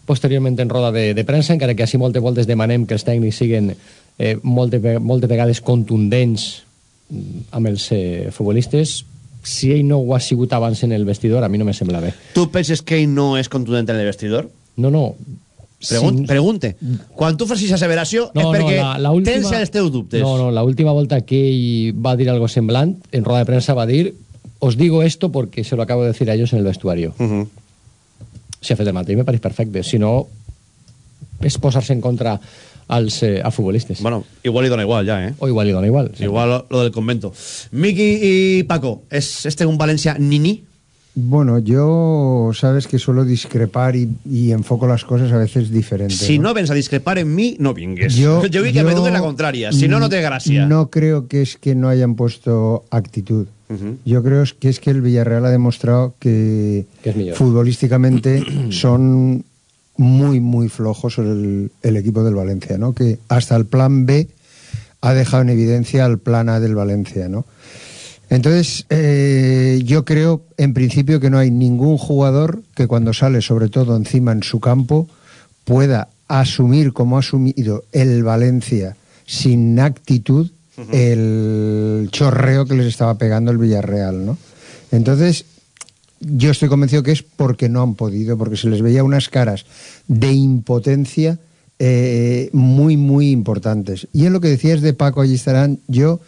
posteriorment en roda de, de premsa, encara que així moltes voltes demanem que els tècnics siguin eh, moltes, moltes vegades contundents amb els eh, futbolistes, si ell no ho ha sigut abans en el vestidor, a mi no me sembla bé. Tu penses que ell no és contundent en el vestidor? No, no. Pregun Sí. Pregunte. Quan tu aquesta asseveració és perquè tens els teus dubtes. No, no, la última volta que ell va dir algo semblant, en roda de prensa va dir os digo esto porque se lo acabo de decir a ellos en el vestuario. Uh -huh. Si ha fet el mateix, me pareix perfecte. Si no, és posar-se en contra als, eh, a futbolistes. Bueno, igual li dona igual ja, eh? O igual li dona igual. Igual lo, lo del convento. Miki y Paco, ¿es este un Valencia nini? Bueno, yo sabes que suelo discrepar y, y enfoco las cosas a veces diferente. Si no vens a discrepar en mi, no vingues. Yo- Yo vi que me duele la contraria. Si no, no te gracia. No creo que es que no hayan puesto actitud. Yo creo que es que el Villarreal ha demostrado que, Que futbolísticamente son muy, muy flojos el, el equipo del Valencia, ¿no? Que hasta el plan B ha dejado en evidencia al plan A del Valencia, ¿no? Entonces, eh, yo creo, en principio, que no hay ningún jugador que cuando sale, sobre todo encima en su campo, pueda asumir como ha asumido el Valencia sin actitud el chorreo que les estaba pegando el Villarreal, ¿no? Entonces, yo estoy convencido que es porque no han podido, porque se les veía unas caras de impotencia eh, muy, muy importantes. Y en lo que decías de Paco allí estarán, yo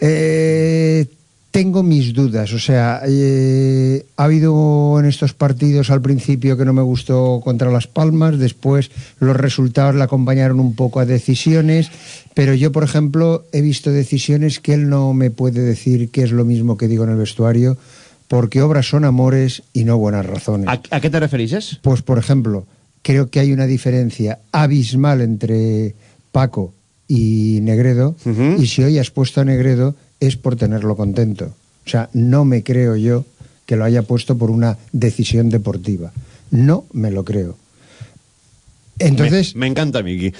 eh, tengo mis dudas. O sea, eh, ha habido en estos partidos al principio que no me gustó contra Las Palmas, después los resultados le acompañaron un poco a decisiones, pero yo, por ejemplo, he visto decisiones que él no me puede decir que es lo mismo que digo en el vestuario, porque obras son amores y no buenas razones. ¿A, a qué te referís? Pues, por ejemplo, creo que hay una diferencia abismal entre Paco y Negredo, y si hoy has puesto a Negredo es por tenerlo contento. O sea, no me creo yo que lo haya puesto por una decisión deportiva. No me lo creo. Entonces, Me, me encanta Miki.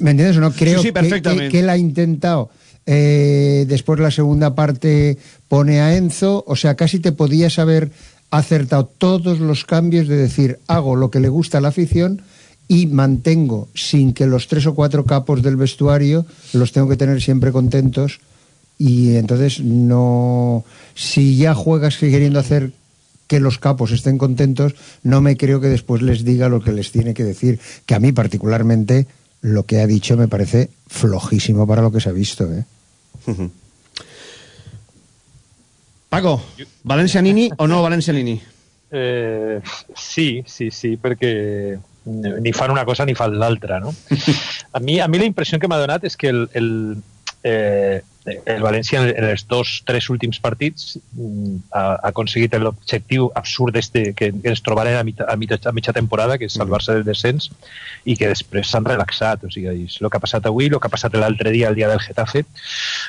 ¿Me entiendes o no? Creo Sí, sí, que- perfectamente. Que, que él ha intentado. Eh, después la segunda parte pone a Enzo. O sea, casi te podías haber acertado todos los cambios de decir, hago lo que le gusta a la afición y mantengo sin que los tres o cuatro capos del vestuario los tengo que tener siempre contentos y entonces no... Si ya juegas queriendo hacer que los capos estén contentos, no me creo que después les diga lo que les tiene que decir, que a mí particularmente lo que ha dicho me parece flojísimo para lo que se ha visto. ¿eh? Paco, València Nini o no València Nini? Eh, sí, sí, sí, perquè ni fan una cosa ni fan l'altra, no? A mi, a mi la impressió que m'ha donat és que el, el, eh, el València en els dos, tres últims partits mm, ha, ha aconseguit l'objectiu absurd este que, ens trobarem a mitja, a, mitja, a mitja temporada, que és salvar-se del descens, i que després s'han relaxat. O sigui, és el que ha passat avui, el que ha passat l'altre dia, el dia del Getafe,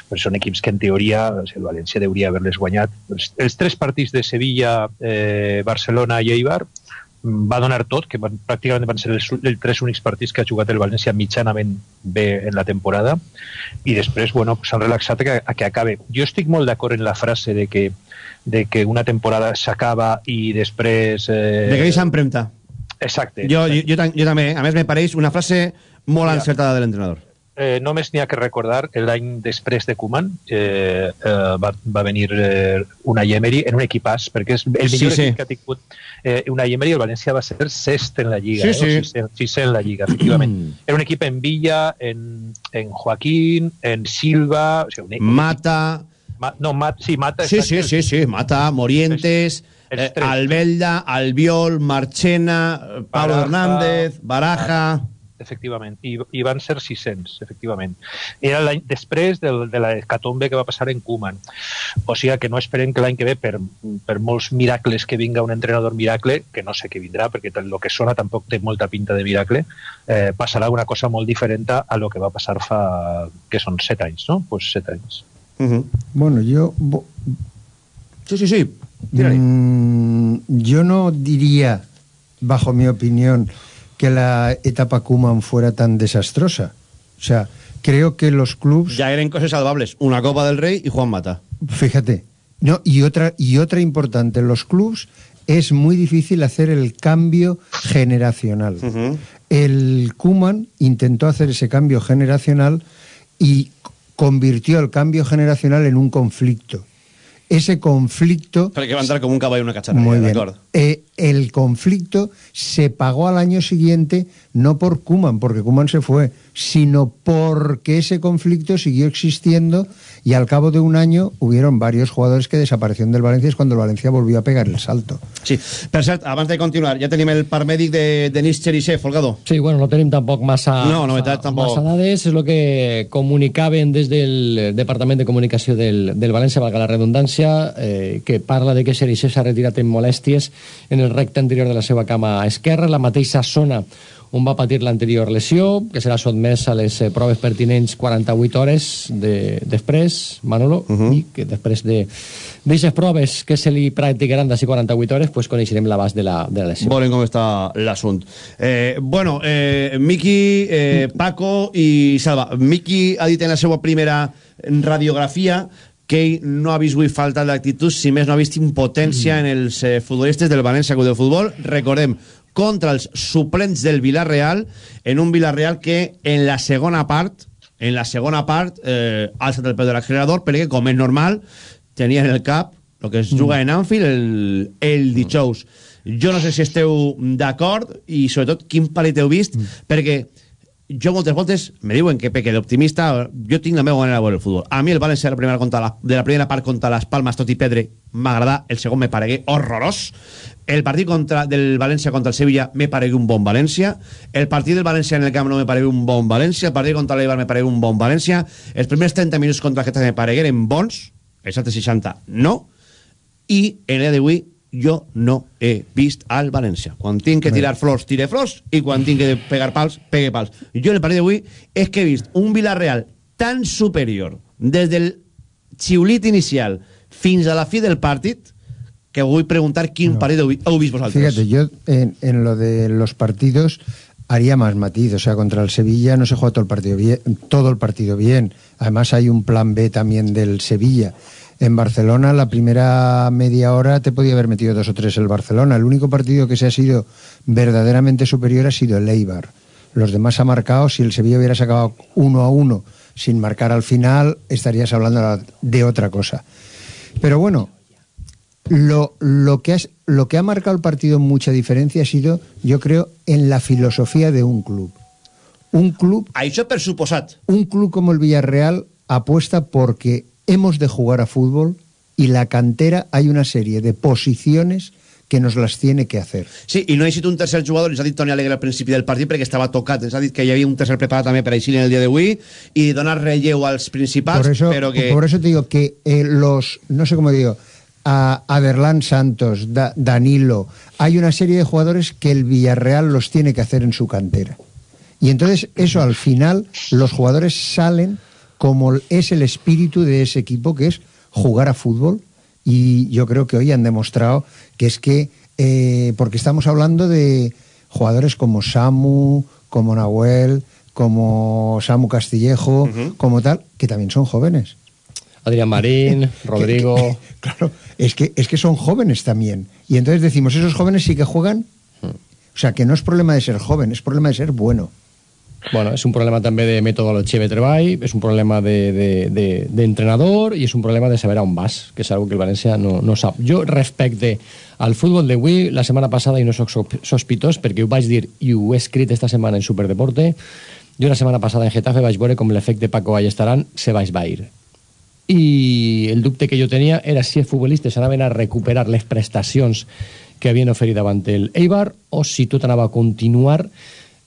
però són equips que en teoria el València hauria haver-les guanyat. Els, els tres partits de Sevilla, eh, Barcelona i Eibar va donar tot, que van, pràcticament van ser els, els tres únics partits que ha jugat el València mitjanament bé en la temporada i després, bueno, s'han relaxat a que, a que acabe. Jo estic molt d'acord en la frase de que, de que una temporada s'acaba i després... Eh... De que s'han premta. Exacte. Jo, jo, jo, jo també, a més me pareix una frase molt Ja. encertada de l'entrenador. Eh, només n'hi ha que recordar l'any després de Koeman eh, eh, va, va venir eh, una Emery en un equipàs, perquè és el Sí, millor sí. equip que ha tingut eh, una Emery, el València va ser sexte en la Lliga, Sí, eh, sí. o sisè, sisè en la Lliga, efectivament. Era un equip en Villa, en, en Joaquín, en Silva... O sigui, un, Mata... Ma, no, Mat, sí, Mata... Sí, sí, sí, sí, Mata, Morientes, eh. Albelda, Albiol, Marchena, eh, Pablo Baraja, Hernández, Baraja... efectivament, i, i van ser 600, efectivament. Era l'any després del, de la hecatombe que va passar en Koeman. O sigui que no esperem que l'any que ve, per, per molts miracles que vinga un entrenador miracle, que no sé què vindrà, perquè el que sona tampoc té molta pinta de miracle, eh, passarà una cosa molt diferent a lo que va passar fa, que són set anys, no? Pues set anys. Bueno, yo... bo- Sí, sí, sí. Mm, yo no diría, bajo mi opinión, que la etapa Kuman fuera tan desastrosa. O sea, creo que los clubes... Ya eran cosas salvables. Una Copa del Rey y Juan Mata. Fíjate. No, y otra, y otra importante, los clubs es muy difícil hacer el cambio generacional. El Kuman intentó hacer ese cambio generacional y convirtió el cambio generacional en un conflicto. Ese conflicto Perquè va entrar com un cavall en una cacharrería, Muy bien. Eh, el conflicto se pagó al año siguiente no por Kuman, porque Kuman se fue, sino porque ese conflicto siguió existiendo y al cabo de un año hubieron varios jugadores que desaparecieron del Valencia, es cuando el Valencia volvió a pegar el salto. Sí. Per cert, abans de continuar, ja tenim el parmèdic de Denis Cherisev, Folgado. Sí, bueno, no tenim tampoc massa, No, novetat tampoc. massa dades, és el que comunicaven des del Departament de Comunicació del, del València, valga la redundància, eh, que parla de que Xerixé s'ha retirat en molèsties en el recte anterior de la seva cama esquerra, la mateixa zona on va patir l'anterior lesió, que serà sotmès a les eh, proves pertinents 48 hores de, després, Manolo, uh -huh. i que després de d'aquestes proves que se li practicaran d'ací 48 hores, pues coneixerem l'abast de, la, de la lesió. Veurem com està l'assunt. Eh, bueno, eh, Miki, eh, Paco i Salva. Miki ha dit en la seva primera radiografia que ell no ha vist avui falta d'actitud, si més no ha vist impotència mm. en els eh, futbolistes del València Club de Futbol. Recordem, contra els suplents del Villarreal, en un Villarreal que en la segona part, en la segona part, eh, ha alçat el peu de l'accelerador, perquè, com és normal, tenia en el cap el que es juga en Anfield el, el dijous. Jo no sé si esteu d'acord i, sobretot, quin palet heu vist, perquè jo moltes voltes me diuen que peque d'optimista, jo tinc la meva manera de veure el futbol. A mi el València de la primera, contra la, de la primera part contra les Palmes, tot i Pedre, m'agradà, el segon me paregué horrorós. El partit contra, del València contra el Sevilla me paregué un bon València. El partit del València en el camp no me paregué un bon València. El partit contra l'Eibar me paregué un bon València. Els primers 30 minuts contra Getafe me paregueren bons. Els altres 60 no. I en dia d'avui jo no he vist al València. Quan tinc que tirar flors, tire flors, i quan tinc que pegar pals, pegue pals. Jo en el partit d'avui és que he vist un Villarreal tan superior des del xiulit inicial fins a la fi del partit que vull preguntar quin no. partit heu, vi- heu vist vosaltres. Fíjate, yo en, en lo de los partidos haría más matiz. O sea, contra el Sevilla no se juega todo el partido bien, todo el partido bien. Además hay un plan B también del Sevilla. En Barcelona, la primera media hora te podía haber metido dos o tres el Barcelona. El único partido que se ha sido verdaderamente superior ha sido el Eibar. Los demás ha marcado, si el Sevilla hubiera sacado uno a uno sin marcar al final, estarías hablando de otra cosa. Pero bueno, lo, lo, que has, lo que ha marcado el partido mucha diferencia ha sido, yo creo, en la filosofía de un club. Un club... Per suposat. Un club como el Villarreal apuesta porque hemos de jugar a fútbol y la cantera hay una serie de posiciones que nos las tiene que hacer. Sí, i no ha sigut un tercer jugador, ens ha dit Toni Alegre al principi del partit perquè estava tocat, ens ha dit que hi havia un tercer preparat també per així en el dia d'avui i donar relleu als principals, por eso, però que... Por eso te digo que eh, los, no sé cómo digo, a Aderlan Santos, da, Danilo, hay una serie de jugadores que el Villarreal los tiene que hacer en su cantera. Y entonces eso al final los jugadores salen como es el espíritu de ese equipo que es jugar a fútbol y yo creo que hoy han demostrado que es que, eh, porque estamos hablando de jugadores como Samu, como Nahuel, como Samu Castillejo, uh -huh. como tal, que también son jóvenes. Adrián Marín, Rodrigo. Que, que, claro, es que, es que son jóvenes también. Y entonces decimos, esos jóvenes sí que juegan. O sea, que no es problema de ser joven, es problema de ser bueno. Bueno, és un problema també de metodologia de treball, és un problema d'entrenador de, de, de, i és un problema de saber on vas, que és una que el València no, no sap. Jo, respecte al futbol d'avui, la setmana passada, i no sóc sospitós, perquè ho vaig dir i ho he escrit esta setmana en Superdeporte, jo la setmana passada en Getafe vaig veure com l'efecte Paco Ballestaran se va esvair. I el dubte que jo tenia era si els futbolistes anaven a recuperar les prestacions que havien oferit davant el Eibar o si tot anava a continuar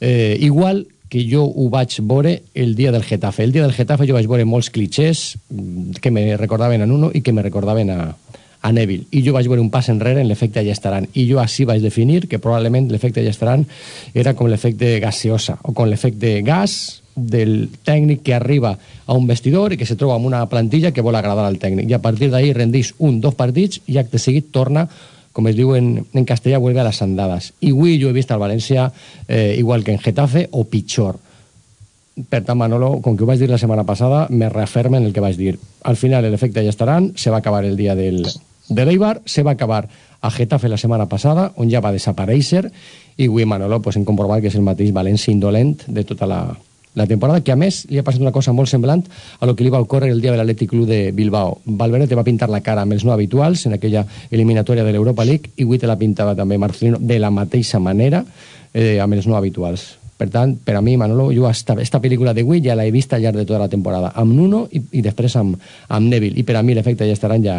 eh, igual que jo ho vaig veure el dia del Getafe. El dia del Getafe jo vaig veure molts clichés mm, que me recordaven a Nuno i que me recordaven a, a Neville. I jo vaig veure un pas enrere en l'efecte Allestaran. I jo així vaig definir que probablement l'efecte Allestaran era com l'efecte gaseosa o com l'efecte gas del tècnic que arriba a un vestidor i que se troba amb una plantilla que vol agradar al tècnic. I a partir d'ahir rendís un, dos partits i acte seguit torna com es diu en, en castellà, vuelve a las andadas. I avui jo he vist al València eh, igual que en Getafe o pitjor. Per tant, Manolo, com que ho vaig dir la setmana passada, me reafirma en el que vaig dir. Al final, l'efecte ja estaran, se va acabar el dia del, de l'Eibar, se va acabar a Getafe la setmana passada, on ja va desaparèixer, i avui, Manolo, pues, hem comprovat que és el mateix València indolent de tota la, la temporada, que a més li ha passat una cosa molt semblant a lo que li va ocórrer el dia de l'Atlètic Club de Bilbao. Valverde va pintar la cara amb els no habituals en aquella eliminatòria de l'Europa League i avui te la pintava també Marcelino de la mateixa manera eh, amb els no habituals. Per tant, per a mi, Manolo, jo esta, esta pel·lícula d'avui ja l'he vista al llarg de tota la temporada, amb Nuno i, i després amb, amb Neville. I per a mi l'efecte ja estaran ja,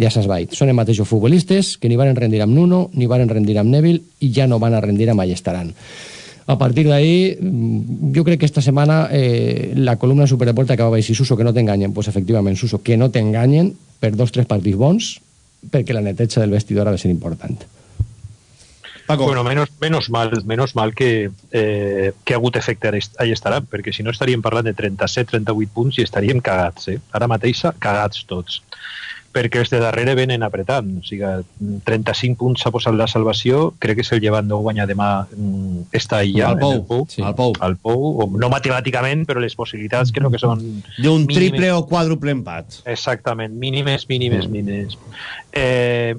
ja s'ha esvaït. Són els mateixos futbolistes que ni van rendir amb Nuno, ni van rendir amb Neville i ja no van a rendir amb Allestaran. A partir d'ahí, jo crec que esta setmana eh, la columna de Superdeporte acabava així, Suso, que no t'enganyen. Pues efectivament, Suso, que no t'enganyen per dos tres partits bons, perquè la neteja del vestidor ha de ser important. Paco. Bueno, menos, menos mal, menos mal que, eh, que ha hagut efecte ahí estarà, perquè si no estaríem parlant de 37-38 punts i estaríem cagats, eh? Ara mateix cagats tots perquè els de darrere venen apretant. O sigui, 35 punts s'ha posat la salvació, crec que és el llevant no guanya demà mm, està ja al Pou, el Pou, sí. al Pou. Al Pou, no matemàticament, però les possibilitats crec que són... D'un triple o quàdruple empat. Exactament, mínimes, mínimes, mm. mínimes. Eh,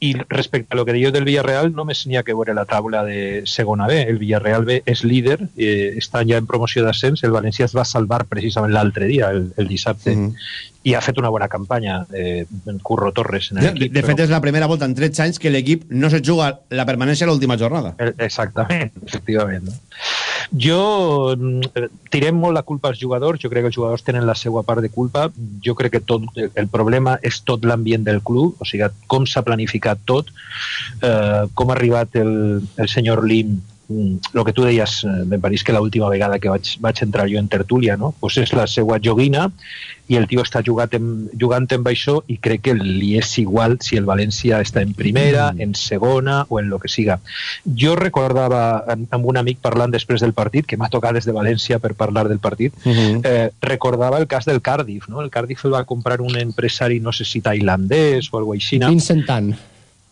i respecte a lo que dèieu del Villarreal, només n'hi ha que veure la taula de segona B. El Villarreal B és líder, eh, està ja en promoció d'ascens, el València es va salvar precisament l'altre dia, el, el dissabte, mm i ha fet una bona campanya eh, Curro Torres en. De, de fet, però... és la primera volta en 13 anys que l'equip no se juga la permanència a l'última jornada. Exactament, efectivament. Jo mm, tirem molt la culpa als jugadors, jo crec que els jugadors tenen la seva part de culpa, jo crec que tot el problema és tot l'ambient del club, o sigui, com s'ha planificat tot, eh, com ha arribat el, el senyor Lim el mm, que tu deies, eh, me pareix que l'última vegada que vaig, vaig entrar jo en tertúlia, no? pues és la seva joguina i el tio està jugat en, jugant amb això i crec que li és igual si el València està en primera, mm. en segona o en lo que siga. Jo recordava amb un amic parlant després del partit, que m'ha tocat des de València per parlar del partit, Mm-hmm. -huh. eh, recordava el cas del Cardiff, no? El Cardiff el va comprar un empresari, no sé si tailandès o alguna així. Vincent Tan.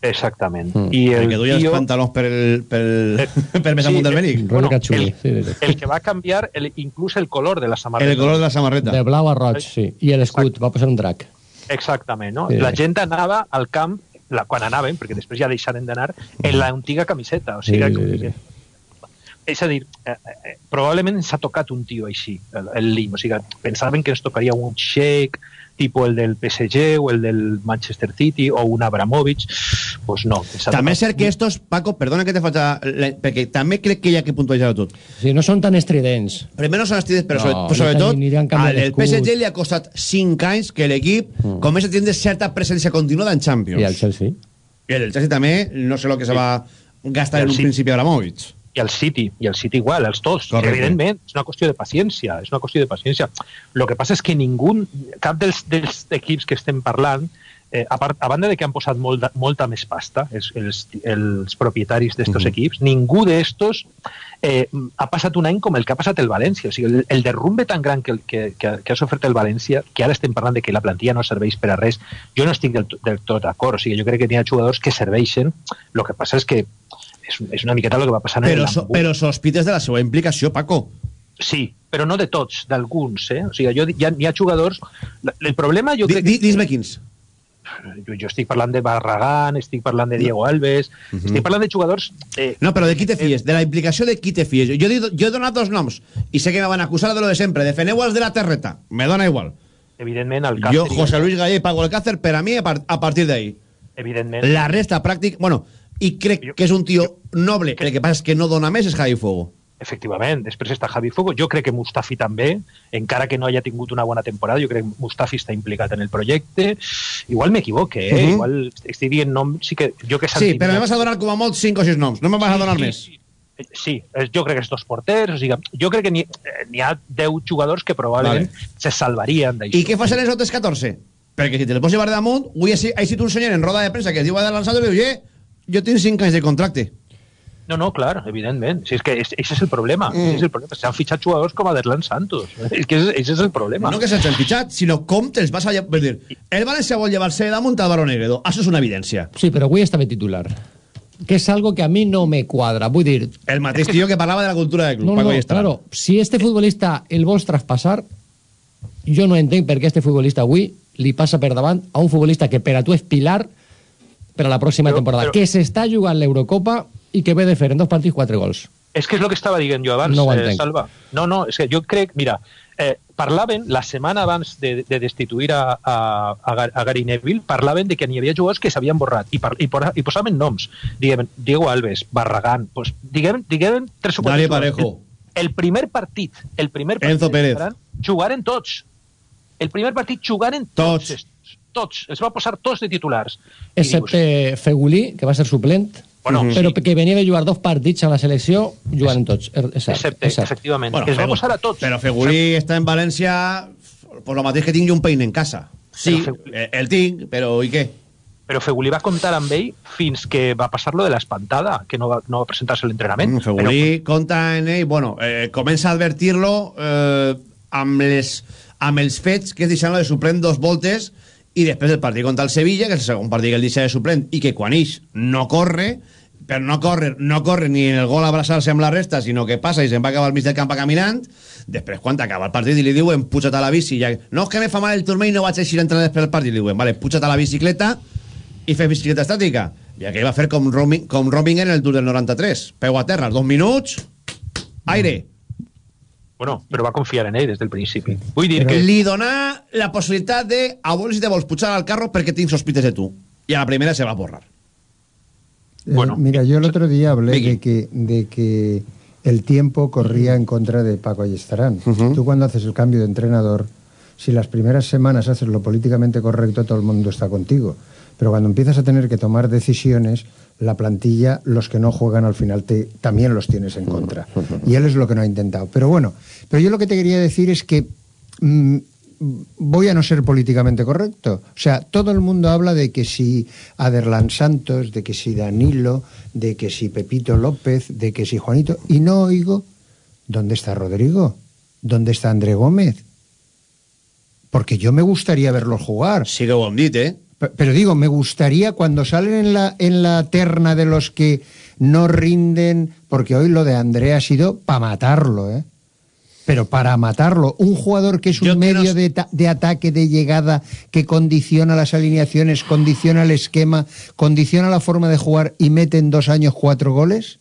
Exactament. Mm. I el, el que duia els pantalons per, el, per, el, eh, per més amunt del velic. Bueno, el, el que va canviar el, inclús el color de la samarreta. El color de la samarreta. De blau a roig, sí. I l'escut, va posar un drac. Exactament, no? Sí. La gent anava al camp, la, quan anaven, perquè després ja deixaren d'anar, en l'antiga camiseta. O sigui, sí, sí, sí. és a dir, eh, eh, probablement s'ha tocat un tio així, el, el lim. O sigui, pensaven que ens tocaria un Sheik, tipus el del PSG o el del Manchester City o un Abramovich, pues no. També és cert que estos, Paco, perdona que te faig... a- la- Perquè també crec que hi ha que puntualitzar tot. Sí, no són tan estridents. Primer no són estridents, però, No, sobre, però sobretot al el. PSG li ha costat 5 anys que l'equip mm. comença a tindre certa presència continuada en Champions. I el Chelsea. I el Chelsea també, no sé lo que se va gastar I en el un City. principi Abramovich. I el City, i el City igual, els dos. Correcte. Evidentment, és una qüestió de paciència, és una qüestió de paciència. Lo que passa és que ningú, cap dels, dels equips que estem parlant, eh, a, part, a banda de que han posat molt, molta més pasta, els, els, els propietaris d'estos Mhm. equips, ningú d'estos eh, ha passat un any com el que ha passat el València. O sigui, el, el derrumbe tan gran que, que, que, que ha sofert el València, que ara estem parlant de que la plantilla no serveix per a res, jo no estic del, del tot d'acord. O sigui, jo crec que n'hi ha jugadors que serveixen, el que passa és que és, és una miqueta el que va passar en Però, el so, però sospites de la seva implicació, Paco. Sí, però no de tots, d'alguns, eh? O sigui, jo, hi, ha, hi ha jugadors... El problema jo crec... Di, Dis-me quins. Jo, jo estic parlant de Barragán, estic parlant de Diego Alves, Mhm. estic parlant de jugadors... Eh, No, però de qui te fies? De la implicació de qui te fies? Jo, jo he donat dos noms i sé que me van acusar de lo de sempre. Defeneu els de la terreta. Me dona igual. evidentment, el Jo, José Luis Gallé i Paco Alcácer, per a mi, a, par a partir d'ahí. Evidentment. La resta pràctic... Bueno, i crec que és un tio noble. El que passa és que no dona més és Javi Fuego. Efectivament, després està Javi Fuego, jo crec que Mustafi també, encara que no hagi tingut una bona temporada, jo crec que Mustafi està implicat en el projecte, igual m'equivoque, eh? Mhm. igual estic dient nom, sí que jo que Sí, però me vas a donar com a molt 5 o 6 noms. No me vas a donar més. Eh, Sí, eh, jo crec que els dos porters, o sigui, jo crec que n'hi eh, ha 10 jugadors que probablement se salvarien d'això. I què fas en els altres 14? Perquè si te les pots llevar damunt, avui ha sigut un senyor en roda de premsa que diu Adel Lanzado i diu, "Oye, jo tinc 5 anys de contracte. No, no, clar, evidentment. Si és que és, és el problema. Mm. És el problema. S'han fitxat jugadors com Aderlan Santos. És que és, és el problema. No que se'ls han fitxat, sinó com te'ls vas a. Vull dir, el València vol llevar-se damunt al Baró Negredo. Això és una evidència. Sí, però avui estava titular. Que és algo que a mi no me quadra. Vull dir... El mateix tio que parlava de la cultura del club. No, no, Ayestarán. claro, si este futbolista el vols traspassar, jo no entenc per què este futbolista avui li passa per davant a un futbolista que per a tu és pilar per a la pròxima Però- temporada, però- que s'està jugant l'Eurocopa i que ve de fer en dos partits quatre gols. És que és el que estava dient jo abans, No eh. Salva. No, no, és que jo crec, mira, eh, parlaven, la setmana abans de, de destituir a, a, a, Gar- a Gary Neville, parlaven de que n'hi havia jugadors que s'havien borrat i, par, i, por, i posaven noms. Diguem, Diego Alves, Barragán, pues, diguem, diguem tres o quatre Dani jugadors. Parejo. El, el primer partit, el primer partit Enzo Pérez. jugaren tots. El primer partit jugaren tots. Tots. Tots. Els va posar tots de titulars. Excepte Fegulí, que va ser suplent, Bueno, però sí. que venia de jugar dos partits a la selecció, jugant tots. Er- És cert, Excepte, cert. efectivament. Bueno, que els va posar a tots. Però Fegulí està en València pues lo mateix que tingui un peine en casa. Sí, eh, el tinc, però i què? però Fegulí va comptar amb ell fins que va passar lo de l'espantada, que no va, no va presentar-se a l'entrenament. Mm, Fegulí compta en ell, bueno, eh, comença a advertir-lo eh, amb, les, amb els fets que és deixant-lo de suplent dos voltes i després el partit contra el Sevilla, que és el segon partit que el deixa de suplent i que quan ix no corre, però no corre, no corre ni en el gol abraçar-se amb la resta, sinó que passa i se'n va acabar al mig del camp caminant, després quan acaba el partit i li diuen puja't a la bici, ja, no és que me fa mal el turmell i no vaig eixir a entrenar després del partit, li diuen, vale, puja't a la bicicleta i fes bicicleta estàtica. I aquell va fer com, Robin, com Robin en el Tour del 93. Peu a terra, dos minuts, aire. Bueno, però va confiar en ell des del principi. Vull dir Que que... li donà la possibilitat de a veure si te vols pujar al carro perquè tinc sospites de tu. I a la primera se va borrar. Eh, mira, yo el otro día hablé de que, de que el tiempo corría en contra de Paco Ayestarán. Tú cuando haces el cambio de entrenador, si las primeras semanas haces lo políticamente correcto, todo el mundo está contigo. Pero cuando empiezas a tener que tomar decisiones, la plantilla, los que no juegan al final te, también los tienes en contra. Y él es lo que no ha intentado. Pero bueno, pero yo lo que te quería decir es que mm, voy a no ser políticamente correcto. O sea, todo el mundo habla de que si Aderlan Santos, de que si Danilo, de que si Pepito López, de que si Juanito, y no oigo dónde está Rodrigo, dónde está André Gómez. Porque yo me gustaría verlos jugar. Sí que dit, eh? Pe- Pero digo, me gustaría cuando salen en la, en la terna de los que no rinden, porque hoy lo de André ha sido para matarlo, ¿eh? Pero para matarlo, un jugador que es un medio de, de ataque, de llegada, que condiciona las alineaciones, condiciona el esquema, condiciona la forma de jugar y mete en dos años cuatro goles,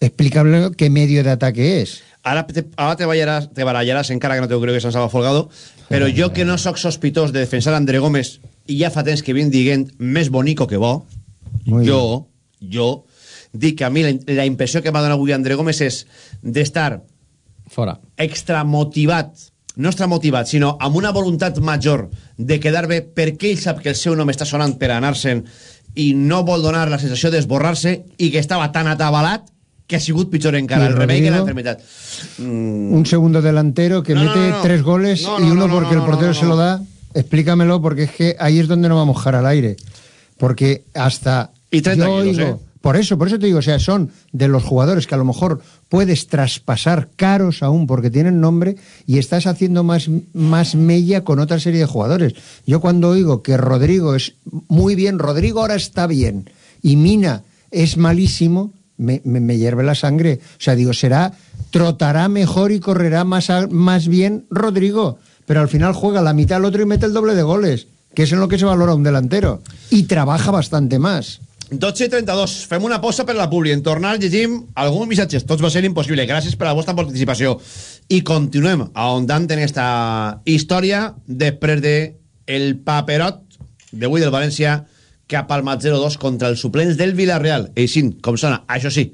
Explícame qué medio de ataque es. Ara te, ara te, barallaràs, encara que no te ho creu que se'n salva Folgado, però jo que no sóc sospitós de defensar André Gómez ja fa temps que vinc dient més bonico que bo, Muy jo, jo, dic que a mi la, la impressió que m'ha donat avui André Gómez és d'estar Fora. extramotivat, no extramotivat, sinó amb una voluntat major de quedar bé perquè ell sap que el seu nom està sonant per anar-se'n i no vol donar la sensació d'esborrar-se i que estava tan atabalat que ha sigut pitjor encara ¿Y el remei que la enfermedad. Mm, Un segundo delantero que No, no, mete no, no. tres goles No, y no, uno no, no, porque no, el portero no, no, se lo no. da. Explícamelo porque es que ahí es donde no va a mojar al aire. Porque hasta... Y 30 yo kilos, oigo- ¿eh? Por eso, por eso te digo, o sea, son de los jugadores que a lo mejor puedes traspasar caros aún porque tienen nombre y estás haciendo más, más mella con otra serie de jugadores. Yo cuando oigo que Rodrigo es muy bien, Rodrigo ahora está bien y Mina es malísimo, me, me, me hierve la sangre. O sea, digo, será, trotará mejor y correrá más, a- más bien Rodrigo, pero al final juega la mitad al otro y mete el doble de goles, que es en lo que se valora un delantero. Y trabaja bastante más. 12 i 32, fem una pausa per la publi. En tornar llegim alguns missatges. Tots va ser impossible. Gràcies per la vostra participació. I continuem ahondant en esta història després de el paperot d'avui del València que ha palmat 0-2 contra els suplents del Villarreal. Eixint, com sona, això sí,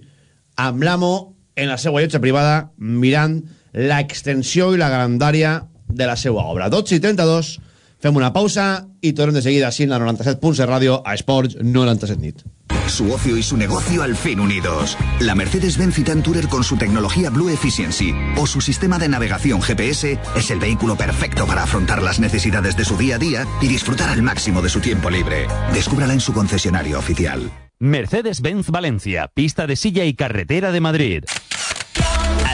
amb l'amo en la seva llotja privada mirant l'extensió i la grandària de la seva obra. 12 i 32, fem una pausa i tornem de seguida així en la 97 punts de ràdio a Esports 97 nit. Su ocio y su negocio al fin unidos. La Mercedes-Benz Citan Tourer con su tecnología Blue Efficiency o su sistema de navegación GPS es el vehículo perfecto para afrontar las necesidades de su día a día y disfrutar al máximo de su tiempo libre. Descúbrala en su concesionario oficial. Mercedes-Benz Valencia, pista de silla y carretera de Madrid.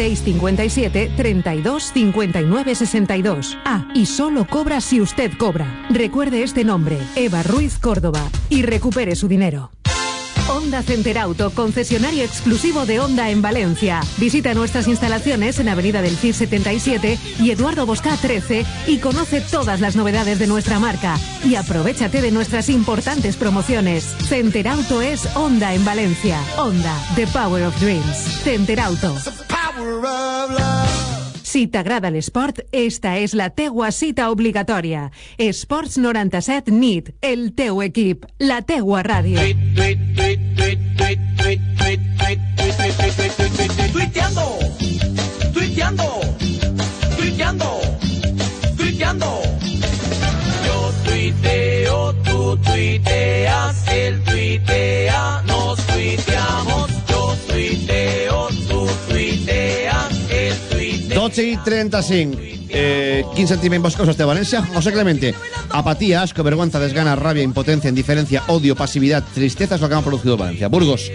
657 32 59 62. Ah, y solo cobra si usted cobra. Recuerde este nombre, Eva Ruiz Córdoba, y recupere su dinero. Honda Center Auto, concesionario exclusivo de Honda en Valencia. Visita nuestras instalaciones en Avenida del CIR 77 y Eduardo Bosca 13 y conoce todas las novedades de nuestra marca. Y aprovechate de nuestras importantes promociones. Center Auto es Honda en Valencia. Honda, The Power of Dreams. Center Auto. Si t'agrada l'esport, esta és la teua cita obligatòria. Esports 97 NIT, el teu equip, la teua ràdio. Tuiteando, tuiteando. Yo tuitea, i 35. Eh, quin sentiment vos causa este València? José Clemente. Apatía, asco, vergüenza, desgana, rabia, impotencia, indiferencia, odio, pasividad, tristeza es lo que ha producido Valencia. Burgos.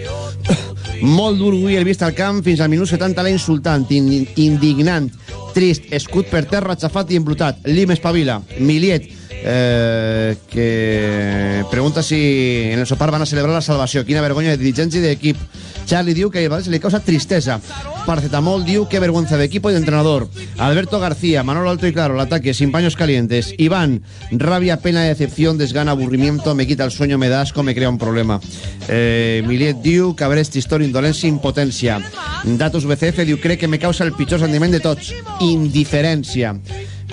Molt avui el vist al camp fins al minut 70 l'ha insultant, in, indignant, trist, escut per terra, aixafat i embrutat. Lim espavila. Miliet, eh, que pregunta si en el sopar van a celebrar la salvació. Quina vergonya de dirigents i d'equip. Charlie diu que València li causa tristesa. Paracetamol diu que vergüenza de equipo y de entrenador. Alberto García, Manolo Alto y Claro, el ataque sin paños calientes. Iván, rabia, pena, decepción, desgana, aburrimiento, me quita el sueño, me da asco, me crea un problema. Eh, Miliet diu, cabrest, historia, indolencia, impotencia. Datos BCF diu, crec que me causa el pitjor sentiment de tots, indiferència.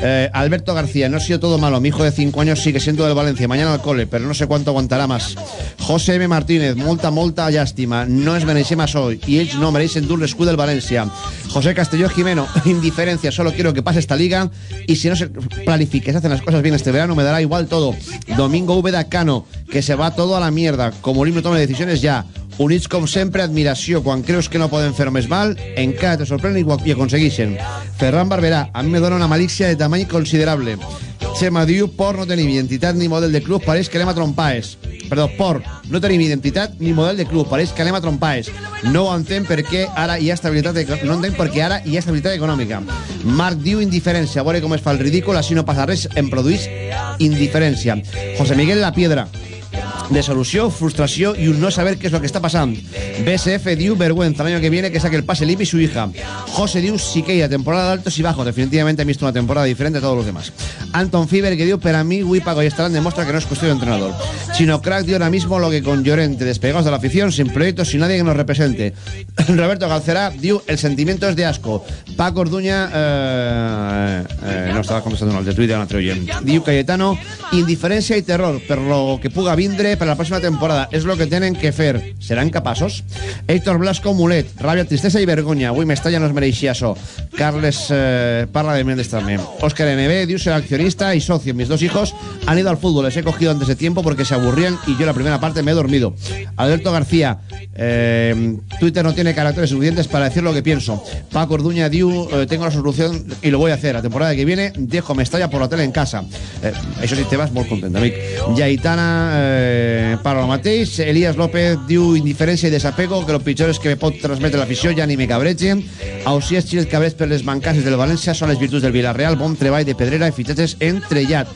Eh, Alberto García, no ha sido todo malo. Mi hijo de 5 años sigue siendo del Valencia. Mañana al cole, pero no sé cuánto aguantará más. José M. Martínez, molta, molta llàstima. No es mereixem más hoy. Y ells no mereixen dur l'escut del Valencia. José Castelló Jimeno, indiferencia. Solo quiero que pase esta liga. Y si no se planifica, se hacen las cosas bien este verano, me dará igual todo. Domingo Úbeda Cano, que se va todo a la mierda. Como Lim no toma decisiones ya. Units com sempre, admiració. Quan creus que no poden fer més mal, encara te sorprèn i, i aconseguixen. Ferran Barberà, a mi me dona una malícia de tamany considerable. Xema diu, por no tenim identitat ni model de club, pareix que anem a trompaes. Perdó, por no tenim identitat ni model de club, pareix que anem a trompaes. No ho entenc perquè ara hi ha estabilitat, no entenc perquè ara hi ha estabilitat econòmica. Marc diu indiferència, a veure com es fa el ridícul, així no passa res, em produís indiferència. José Miguel La Piedra, Desolución, frustración y un no saber qué es lo que está pasando. BSF diu vergüenza el año que viene que saque el pase Lip y su hija. José diu Siqueira, temporada de altos y bajos. Definitivamente he visto una temporada diferente a todos los demás. Anton Fiber que dio, pero a mí Wipago y Estarán demuestra que no es cuestión de entrenador. Chino Crack dio ahora mismo lo que con Llorente, despegados de la afición, sin proyectos, sin nadie que nos represente. Roberto Galcerá diu el sentimiento es de asco. Paco Orduña eh, eh, no estaba contestando altre tuit de un altre oient. Diu Cayetano, indiferència i terror per lo que puga vindre per la pròxima temporada. És lo que tenen que fer. Seran capaços? Héctor Blasco Mulet, ràbia, tristesa i vergonya. Avui Mestalla no es mereixia això. Carles eh, parla de Mendes també. Óscar NB diu ser accionista y socio. Mis dos hijos han ido al fútbol. Les he cogido antes de tiempo porque se aburrían y yo la primera parte me he dormido. Alberto García, eh, Twitter no tiene caracteres suficientes para decir lo que pienso. Paco Orduña diu, eh, tengo la solución y lo voy a hacer. La temporada que viene dejo Mestalla por la tele en casa. Eh, això sí, te vas molt content, amic. Yaitana eh, para lo mateix. Elías López diu indiferència i desapego, que lo pitjor és que me pot transmetre l'afició, ja ni me cabreig. Ausias Xiles Cabrets per les mancances del València són les virtuts del Villarreal, bon treball de Pedrera i fitxatges entrellat.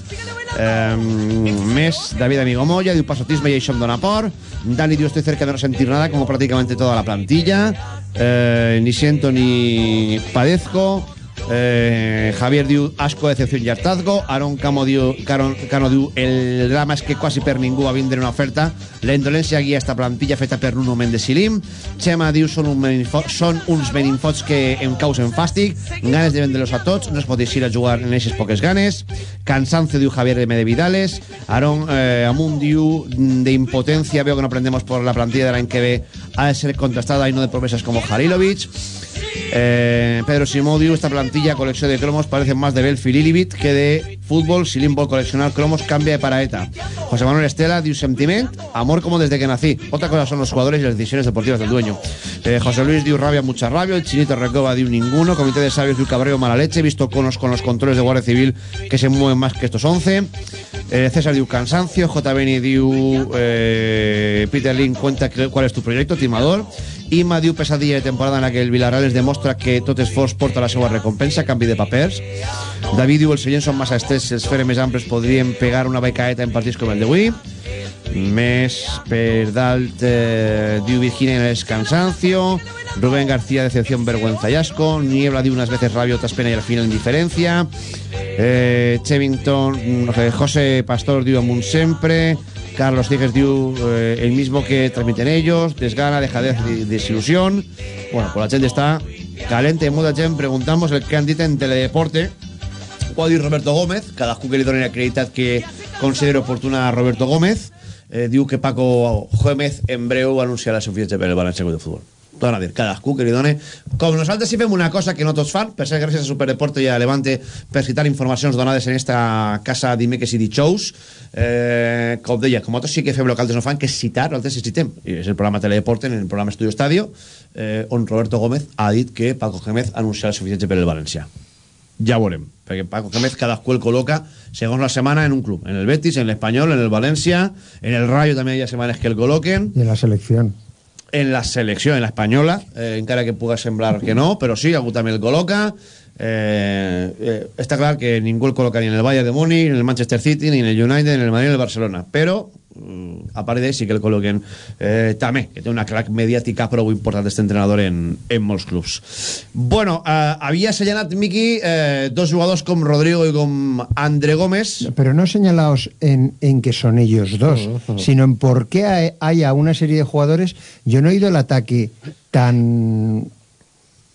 Eh, més David Amigo Moya, diu pasotisme i això em dona por. Dani diu estoy cerca de no sentir nada como prácticamente toda la plantilla. Eh, ni siento ni padezco. Eh, Javier diu asco, decepción y hartazgo. Aaron Camo diu, Caron, Cano diu el drama és que quasi per ningú va vindre una oferta. La indolència guia esta plantilla feta per Nuno Mendes i Lim. Xema diu són, un meninfo, són uns beninfots que em causen fàstic. Ganes de vendre-los a tots. No es pot eixir a jugar en aquestes poques ganes. Cansancio diu Javier M. de Vidales. Aaron eh, Amunt diu d'impotència veo que no aprendemos por la plantilla de l'any que ve ha de ser contrastada y no de promesas como Halilovic Eh, Pedro Simó diu esta plantilla colección de cromos parece más de Belfi Lilibit que de fútbol. Si Lim vol coleccionar cromos cambia de paraeta. José Manuel Estela diu sentiment amor como desde que nací. Otra cosa son los jugadores y las decisiones deportivas del dueño. Eh, José Luis diu rabia mucha rabia. El Chinito Recoba diu ninguno. Comité de sabios diu cabreo mala leche. Visto conos con los controles de Guardia Civil que se mueven más que estos 11 eh, César diu cansancio. JBN diu eh, Peter Lin cuenta cuál es tu proyecto timador Ima diu pesadilla de temporada en la que el Villarreal es demostra que tot esforç porta la seva recompensa a de papers. David diu els seients són massa estrets, si els amples pegar una becaeta en partits com el d'avui. Més per dalt eh, diu Virginia es cansancio. Rubén García decepción, vergüenza y asco. Niebla diu unas veces rabia, otras pena y al final indiferencia. Eh, Chevington, José Pastor diu amunt sempre. Carlos Cigues diu eh, el mismo que transmiten ellos, desgana, dejadez desilusión. Bueno, pues la gente está calente, molta gent preguntamos el que han dit en Teledeporte. Ho ha Roberto Gómez, cadascú que li doni l'acreditat que considera oportuna a Roberto Gómez. Eh, diu que Paco Gómez en breu anunciarà el seu fitxatge el València de Futbol. Torna a dir, cadascú que li doni... Com nosaltres sí fem una cosa que no tots fan, per ser gràcies a Superdeporte i a Levante per citar informacions donades en esta casa dimecres i dijous, eh, com deia, com nosaltres sí que fem el que altres no fan, que és citar, nosaltres sí citem. I és el programa Teledeporte, en el programa Estudio Estadio, eh, on Roberto Gómez ha dit que Paco Gómez anunciarà el fitxatge per el València ja ho perquè Paco Gémez cadascú el col·loca segons la setmana en un club, en el Betis, en l'Espanyol, en el València, en el Rayo també hi ha setmanes que el col·loquen, Y en la selección. En la selecció, en l'espanyola, eh, encara que puga semblar que no, però sí, algú també el col·loca. Eh, eh, que ningú el col·loca ni en el Bayern de Múnich, ni en el Manchester City, ni en el United, ni en el Madrid, ni en el Barcelona. Però, mm, a part d'ell, sí que el col·loquen eh, també, que té una crack mediàtica prou important este entrenador en, en molts clubs. Bueno, eh, havia assenyalat, Miqui, eh, dos jugadors com Rodrigo i com André Gómez. Pero no señalaos en, en que son ellos dos, sino en por qué hay- haya una serie de jugadores. Yo no he oído el ataque tan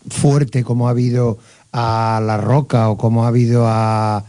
fuerte como ha habido a La Roca o como ha habido a,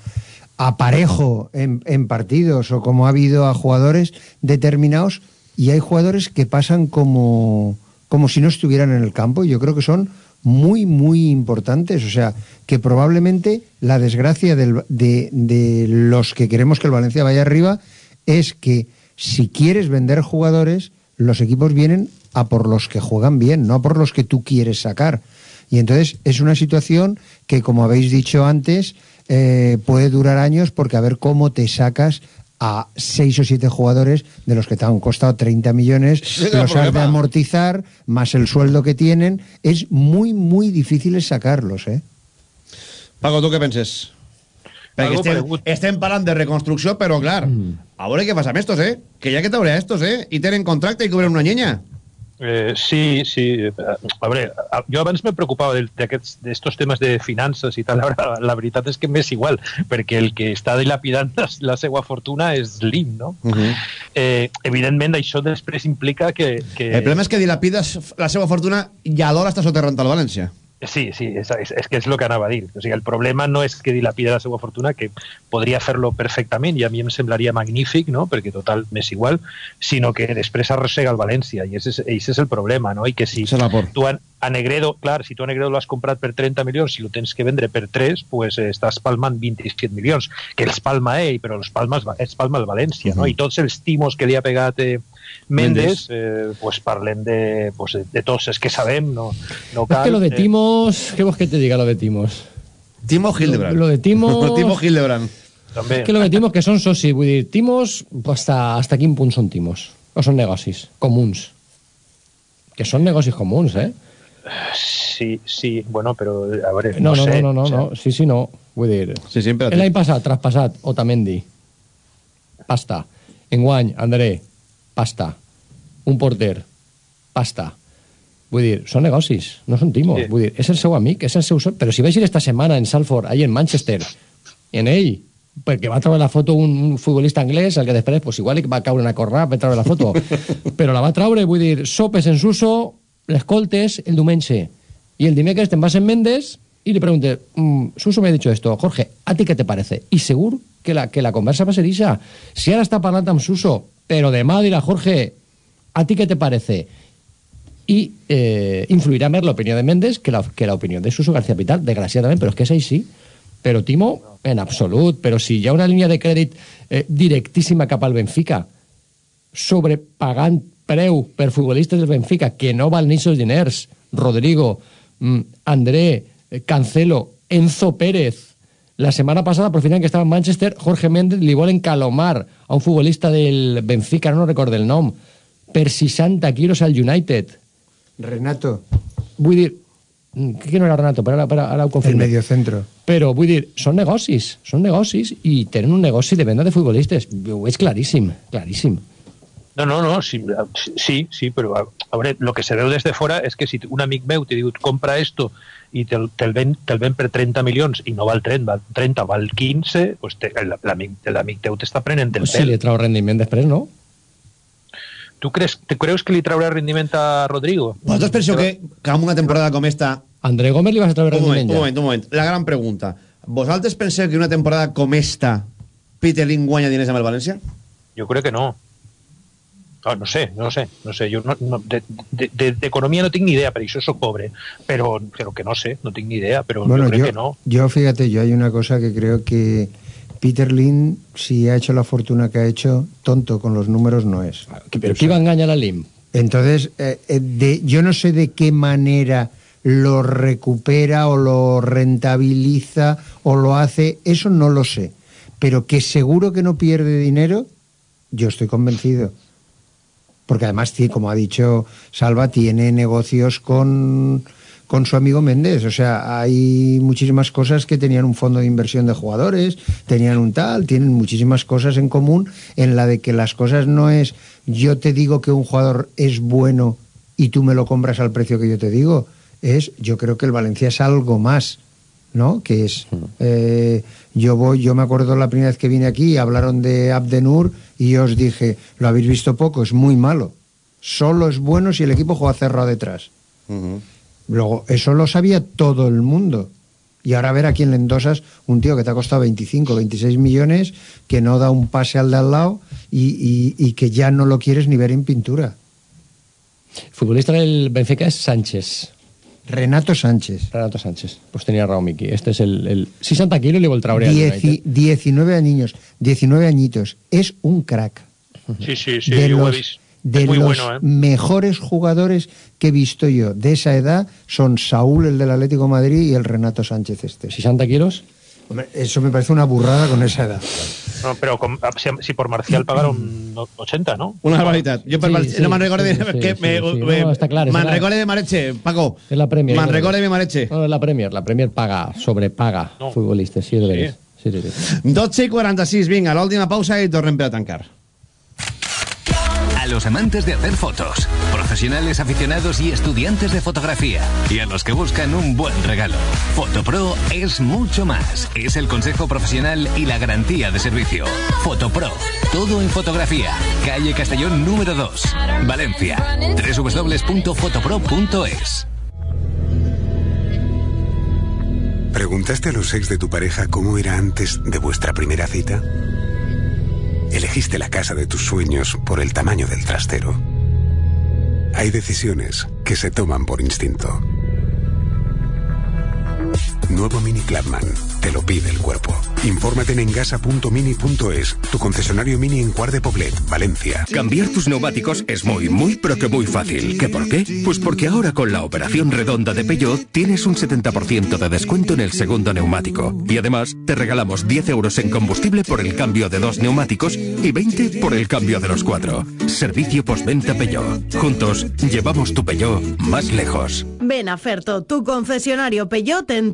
a Parejo en, en partidos o como ha habido a jugadores determinados y hay jugadores que pasan como, como si no estuvieran en el campo. Yo creo que son muy, muy importantes. O sea, que probablemente la desgracia del- de, de los que queremos que el Valencia vaya arriba es que si quieres vender jugadores, los equipos vienen a por los que juegan bien, no a por los que tú quieres sacar. Y entonces es una situación que, como habéis dicho antes, eh, puede durar años porque a ver cómo te sacas a seis o siete jugadores de los que te han costado 30 millones, los has de amortizar, más el sueldo que tienen. Es muy, muy difícil sacarlos, ¿eh? Paco, tu què penses? Perquè estem, estem parlant de reconstrucció, però clar, a veure què passa amb estos, eh? Que ha que a estos, eh? I tenen contracte i cobren una llenya. Eh, sí, sí. eh, A veure, jo abans me preocupava d'aquests temes de finances i tal. Ara, la veritat és que m'és igual, perquè el que està dilapidant la, la seva fortuna és l'IM, no? Uh -huh. Eh, evidentment, això després implica que... que... El problema és que dilapides la seva fortuna i alhora està soterrant el València. Sí, sí, és, és, és que és el que anava a dir. O sigui, el problema no és que dilapide la seva fortuna, que podria fer-lo perfectament i a mi em semblaria magnífic, no? perquè total m'és igual, sinó que després arrossega el València i ese és, ese és el problema, no? I que si tu a, a Negredo, clar, si tu a Negredo l'has comprat per 30 milions, si lo tens que vendre per 3, pues eh, estàs palmant 27 milions, que els palma ell, però els palma, els, palma el València, no? I tots els timos que li ha pegat eh, Mendes, eh, pues parlem de, pues, de, de tots els que sabem, no, no cal... que lo de eh, Timos, ¿qué vos que te diga lo de Timos? Timo Hildebrand. Lo, lo de Timos... Timo Hildebrand. També. Es que lo de Timos que són socis, vull dir, Timos, hasta, hasta quin punt són Timos? O són negocis comuns? Que són negocis comuns, eh? Sí, sí, bueno, però a veure, No, no, no, sé. no, no, no, o sea, no, sí, sí, no. Vull dir... Sí, sí, però... L'any passat, traspassat, Otamendi, pasta. Enguany, André, pasta. Un porter, pasta. Vull dir, són negocis, no són timos. Sí. Vull dir, és el seu amic, és el seu... Però si vaig ir esta setmana en Salford, ahí en Manchester, en ell, perquè va treure la foto un, un futbolista anglès, el que després, pues, igual va caure una corrà per treure la foto. però la va treure, vull dir, sopes en Suso, l'escoltes el diumenge. Y el dimecres te'n vas en Mendes y le pregunté, mm, Suso me ha dicho esto, Jorge, ¿a ti qué te parece? Y seguro que la, que la conversa va ser esa. Si ara està parlant amb Suso, però demà dirà, Jorge, ¿a ti qué te parece? Y eh, influirá més l'opinió de Mendes que la, que l'opinió de Suso García Pital, desgraciadament, però és que és així. Però Timo, en absolut, però si ha una línia de crèdit eh, directíssima cap al Benfica, sobrepagant preu per futbolistes del Benfica que no val ni els diners, Rodrigo, mm, André, eh, Cancelo, Enzo Pérez. La setmana passada, aprofitant que estava en Manchester, Jorge Méndez li volen calomar a un futbolista del Benfica, no recordo el nom, per 60 quilos al United. Renato, Vull dir, mm, que no era Renato, però ara, però ara ho el confirmo. mediocentro. Però vull dir, són negocis, són negocis i tenen un negoci de venda de futbolistes. Ho és claríssim, claríssim. No, no, no, sí, sí, sí, però a, a veure, lo que se veu des de fora és que si un amic meu te diu compra esto i te'l te ven, te ven per 30 milions i no val 30, val 30, val 15, pues te, el- l'amic teu t'està prenent el Si pèl. li trau rendiment després, no? Tu creus, te creus que li traurà rendiment a Rodrigo? Vosaltres penseu que, que amb una temporada com esta... André Gómez li vas a treure Un moment, rendiment un ja. moment, un moment. La gran pregunta. Vosaltres penseu que una temporada com esta Peter Lim guanya diners amb el València? Jo crec que no. Ah, no sé, no sé, no sé. Jo no, no, de, de, d'economia no tinc ni idea, per això sóc pobre. Però, però que no sé, no tinc ni idea, però Bueno, jo crec yo, que no. yo, fíjate, yo hay una cosa que creo que Peter Lin, si ha hecho la fortuna que ha hecho, tonto con los números no es. Pero qui va engañar a Lim? Entonces, eh, eh, de, yo no sé de qué manera lo recupera o lo rentabiliza o lo hace, eso no lo sé. Pero que seguro que no pierde dinero, yo estoy convencido. Porque además, como ha dicho Salva, tiene negocios con, con su amigo Méndez. O sea, hay muchísimas cosas que tenían un fondo de inversión de jugadores, tenían un tal, tienen muchísimas cosas en común en la de que las cosas no es yo te digo que un jugador es bueno y tú me lo compras al precio que yo te digo. Es, yo creo que el Valencia es algo más. ¿No? Que es, eh, yo voy, yo me acuerdo la primera vez que vine aquí, hablaron de Abdenur y yo os dije, lo habéis visto poco, es muy malo. Solo es bueno si el equipo juega cerrado detrás. Luego, eso lo sabía todo el mundo. Y ahora a ver a quién le endosas un tío que te ha costado 25, 26 millones, que no da un pase al de al lado y, y- y que ya no lo quieres ni ver en pintura. Futbolista del Benfica es Sánchez. Renato Sánchez. Renato Sánchez. Pues tenía raó, Miki. Este es el... el 60 kilos y el traure al Dieci- United. 19 años, 19 añitos. Es un crack. Sí, sí, sí, de los, de los bueno, ¿eh? mejores jugadores que he visto yo de esa edad son Saúl, el del Atlético de Madrid, y el Renato Sánchez este. ¿60 kilos? Hombre, eso me parece una burrada con esa edad. No, pero con- ah, si, si por Marcial pagaron 80, ¿no? Una barbaritat. Jo per Sí, Mar- sí, no me'n recordo sí, de... sí, que sí, me, sí. me- No, està clar, és me'n la- recordo de Mareche, Paco. Es la Premier. Me'n no, recordo de Mareche. No, la Premier. La Premier paga, sobrepaga futbolistes, sí, de veres. Sí, sí, sí. 12 i 46, vinga, l'última pausa i tornem per a tancar. Los amantes de hacer fotos, profesionales aficionados y estudiantes de fotografía, y a los que buscan un buen regalo. Fotopro es mucho más. Es el consejo profesional y la garantía de servicio. Fotopro, todo en fotografía. Calle Castellón número 2, Valencia. www.fotopro.es. ¿Preguntaste a los ex de tu pareja cómo era antes de vuestra primera cita? ¿Elegiste la casa de tus sueños por el tamaño del trastero? Hay decisiones que se toman por instinto. Nuevo Mini Clubman. Te lo pide el cuerpo. Infórmate en engasa.mini.es, tu concesionario Mini en Cuart de Poblet, Valencia. Cambiar tus neumáticos es muy, muy, pero que muy fácil. ¿Qué por qué? Pues porque ahora con la operación redonda de Peugeot tienes un 70% de descuento en el segundo neumático. Y además te regalamos 10 euros en combustible por el cambio de dos neumáticos y 20 por el cambio de los cuatro. Servicio postventa Peugeot. Juntos llevamos tu Peugeot más lejos. Ven a Ferto, tu concesionario Peugeot en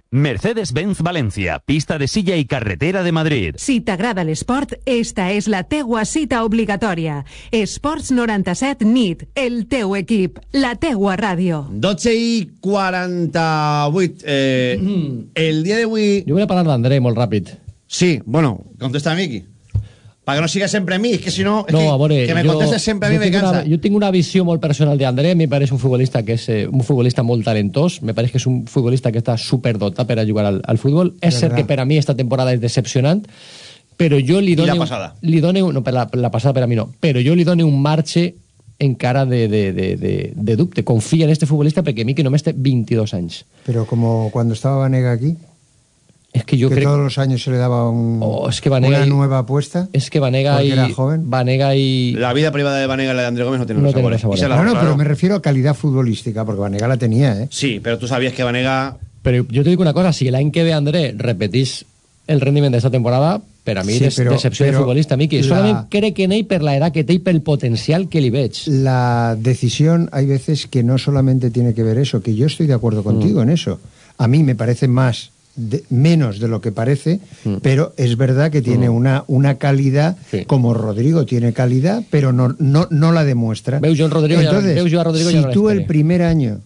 Mercedes-Benz Valencia, pista de silla i carretera de Madrid. Si t'agrada l'esport, esta és la teua cita obligatòria. Esports 97 NIT, el teu equip, la teua ràdio. 12 i 48. Eh, El dia d'avui... Jo volia parlar d'André molt ràpid. Sí, bueno, contesta a Miki. Para que no siga sempre a mi, és que si no... No, que, a veure, que me jo- contestes sempre a mi me cansa. Una, jo tinc una visió molt personal d'André, me pareix un futbolista que és eh, un futbolista molt talentós, me pareix que és un futbolista que està superdotat per a jugar al, al futbol. És cert Verdad. que per a mi esta temporada és decepcionant, però jo li I la dono... passada? Li dono, no, per la, la passada per a mi no, però jo li dono un marge encara de, de, de, de, de dubte. Confia en este futbolista perquè Miqui només té 22 anys. Pero como cuando estaba Vanega aquí, Es que yo que creo todos los años se le daba un- Oh, es que Vanega una y- nueva apuesta. Es que Vanega Porque y era joven. Vanega y La vida privada de Vanega y la de André Gómez no tiene No sabores. los Y se la No, no, pero me refiero a calidad futbolística, porque Vanega la tenía, ¿eh? Sí, pero tú sabías que Vanega... Pero yo te digo una cosa, si l'any que ve André repetís el rendiment d'esta temporada, per a mi Sí, és però- decepció de futbolista, Miqui. la- Solament crec que n'ell per l'edat que té i pel potencial que li veig. La decisión, hay veces que no solamente tiene que ver eso, que yo estoy de acuerdo contigo en eso. A mí me parece más, de- menos de lo que parece, pero es verdad que tiene una, una calidad, como Rodrigo tiene calidad, pero no, no, no la demuestra. Jo en Rodrigo Entonces, a Rodrigo si tú el primer año,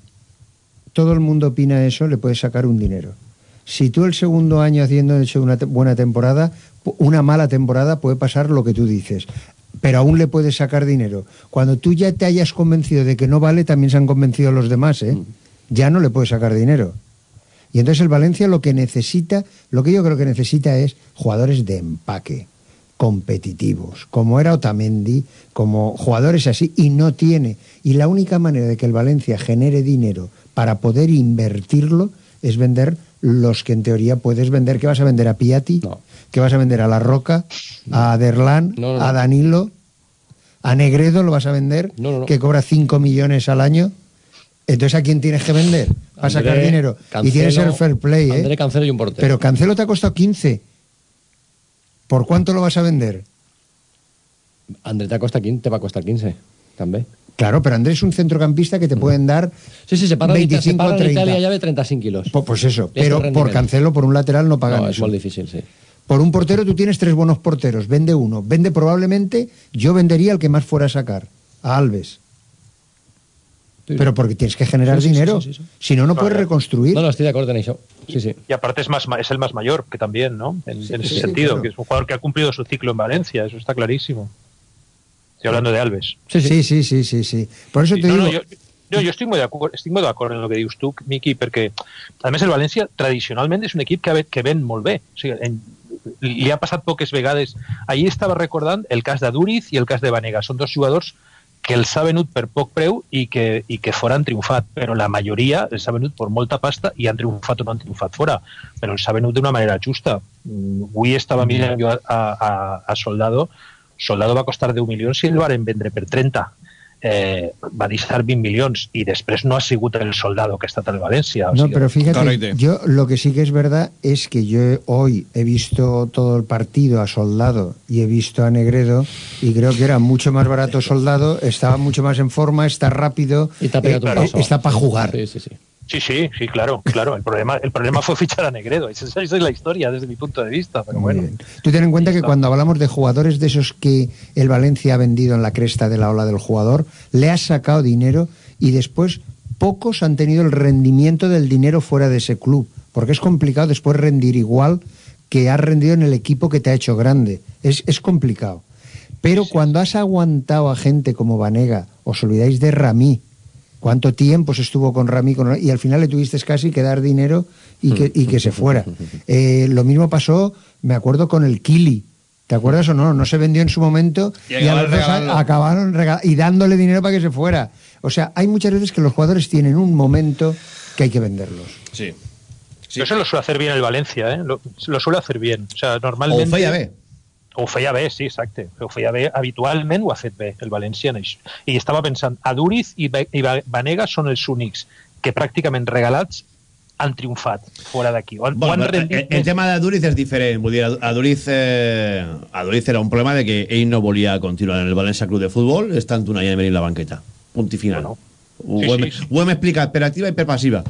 todo el mundo opina eso, le puedes sacar un dinero. Si tú el segundo año haciendo hecho una te- buena temporada, una mala temporada puede pasar lo que tú dices. Pero aún le puedes sacar dinero. Cuando tú ya te hayas convencido de que no vale, también se han convencido los demás, ¿eh? Ya no le puedes sacar dinero. Y entonces el Valencia lo que necesita, lo que yo creo que necesita es jugadores de empaque, competitivos, como era Otamendi, como jugadores así, y no tiene. Y la única manera de que el Valencia genere dinero para poder invertirlo es vender los que en teoría puedes vender. ¿Qué vas a vender a Piatti? ¿Qué vas a vender a La Roca? ¿A Derlán? No, no, no. ¿A Danilo? ¿A Negredo lo vas a vender? No, no, no. Que cobra 5 millones al año. Entonces, ¿a quién tienes que vender? Para sacar dinero. y tiene que ser Cancelo, fair play, ¿eh? André Cancelo y un portero. Pero Cancelo te ha costado 15. ¿Por cuánto lo vas a vender? André te costa 15, te va costar 15, també. Claro, pero Andrés es un centrocampista que te pueden dar Sí, sí, se parla, 25 se parla o en 30. Italia ya de 35 kilos. Po- Pues eso, Es el pero por. Cancelo, por un lateral, no pagan No, es molt difícil, sí. Por un portero tú tienes tres buenos porteros, vende uno. Vende probablemente, yo vendería al que más fuera a sacar, a Alves. Pero porque tienes que generar Sí, sí, sí, dinero. sí, sí, sí. Si no, no puedes reconstruir. No, no, estoy de acuerdo en eso. Sí, sí. Y aparte es, más, ma- es el más mayor que también, ¿no? En, en ese sí, sentido, claro. que es un jugador que ha cumplido su ciclo en Valencia, eso está clarísimo. Estoy hablando de Alves. Sí, sí, sí, sí, sí. Por eso Sí, te no, digo... no, jo, jo, jo estic molt d'acord estic molt d'acord en el que dius tu, Miqui, perquè a més el València tradicionalment és un equip que, ve- que ven molt bé o sigui, en, li ha passat poques vegades ahir estava recordant el cas d'Aduriz i el cas de Vanega, són dos jugadors que els ha venut per poc preu i que, i que fora han triomfat, però la majoria els ha venut per molta pasta i han triomfat o no han triomfat fora, però els ha venut d'una manera justa. Mm, Avui estava mirant jo a, a, a Soldado, Soldado va costar 10 milions i el varen vendre per 30. Eh, va deixar 20 milions i després no ha sigut el soldado que ha estat el València. O No, sigui, pero fíjate, yo lo que sí que es verdad es que yo hoy he visto todo el partido a Soldado y he visto a Negredo y creo que era mucho más barato Soldado, estaba mucho más en forma, está rápido, Y un eh, paso. está para jugar. Sí, sí, sí. Sí, sí, sí, claro, claro. El problema, el problema fue fichar a Negredo. Esa, es la historia desde mi punto de vista. Pero bueno. Tú ten en cuenta que cuando hablamos de jugadores de esos que el Valencia ha vendido en la cresta de la ola del jugador, le has sacado dinero y después pocos han tenido el rendimiento del dinero fuera de ese club, porque es complicado después rendir igual que has rendido en el equipo que te ha hecho grande. Es, es complicado. Pero cuando has aguantado a gente como Vanega, os olvidáis de Ramí, cuánto tiempo se estuvo con Rami con- y al final le tuviste casi que dar dinero y que, y que se fuera. Eh, lo mismo pasó, me acuerdo, con el Kili. ¿Te acuerdas o no? No se vendió en su momento Y y, a acabaron y dándole dinero para que se fuera. O sea, hay muchas veces que los jugadores tienen un momento que hay que venderlos. Sí. Eso lo suele hacer bien el Valencia, ¿eh? Lo, lo suele hacer bien. O sea, normalmente... O ho feia bé. Sí, exacte. Ho feia bé, habitualment ho ha fet bé, el València en això. I estava pensant, Aduriz i, Ba- i Ba- Vanega són els únics que pràcticament regalats han triomfat fora d'aquí. Bueno, han però el, rendit el tema d'Aduriz és diferent. Vull dir, Aduriz, eh, Aduriz era un problema de que ell no volia continuar en el València Club de Futbol, estant un any a venir la banqueta. Punt i final. Bueno, ho, sí, hem, sí. ho hem explicat per activa i per passiva.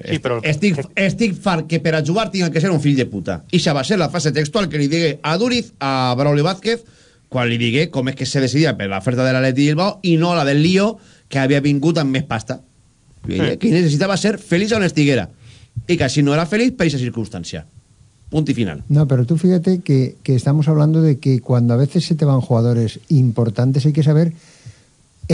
Sí, però... Estic, estic fart que per a jugar tinga que ser un fill de puta. I això va ser la frase textual que li digué a Duriz, a Braulio Vázquez, quan li digué com és que se decidia per l'oferta de l'Atleti Bilbao i no la del Lío, que havia vingut amb més pasta. Ella, que necessitava ser feliç on estiguera. I que si no era feliç per aquesta circunstància. Punt i final. No, pero tú fíjate que, que estamos hablando de que cuando a veces se te van jugadores importantes hay que saber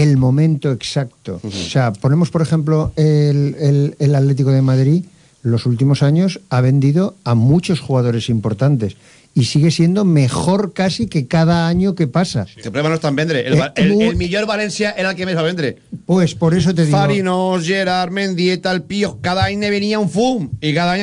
el momento exacto. O sea, ponemos por ejemplo el, el- el Atlético de Madrid, los últimos años ha vendido a muchos jugadores importantes y sigue siendo mejor casi que cada año que pasa. El problema no està en vendre. El, Eh, el, millor València era el que va vendre. Pues por eso te digo... Farinos, Gerard, Mendieta, el Pío, cada any ne venia un fum i cada.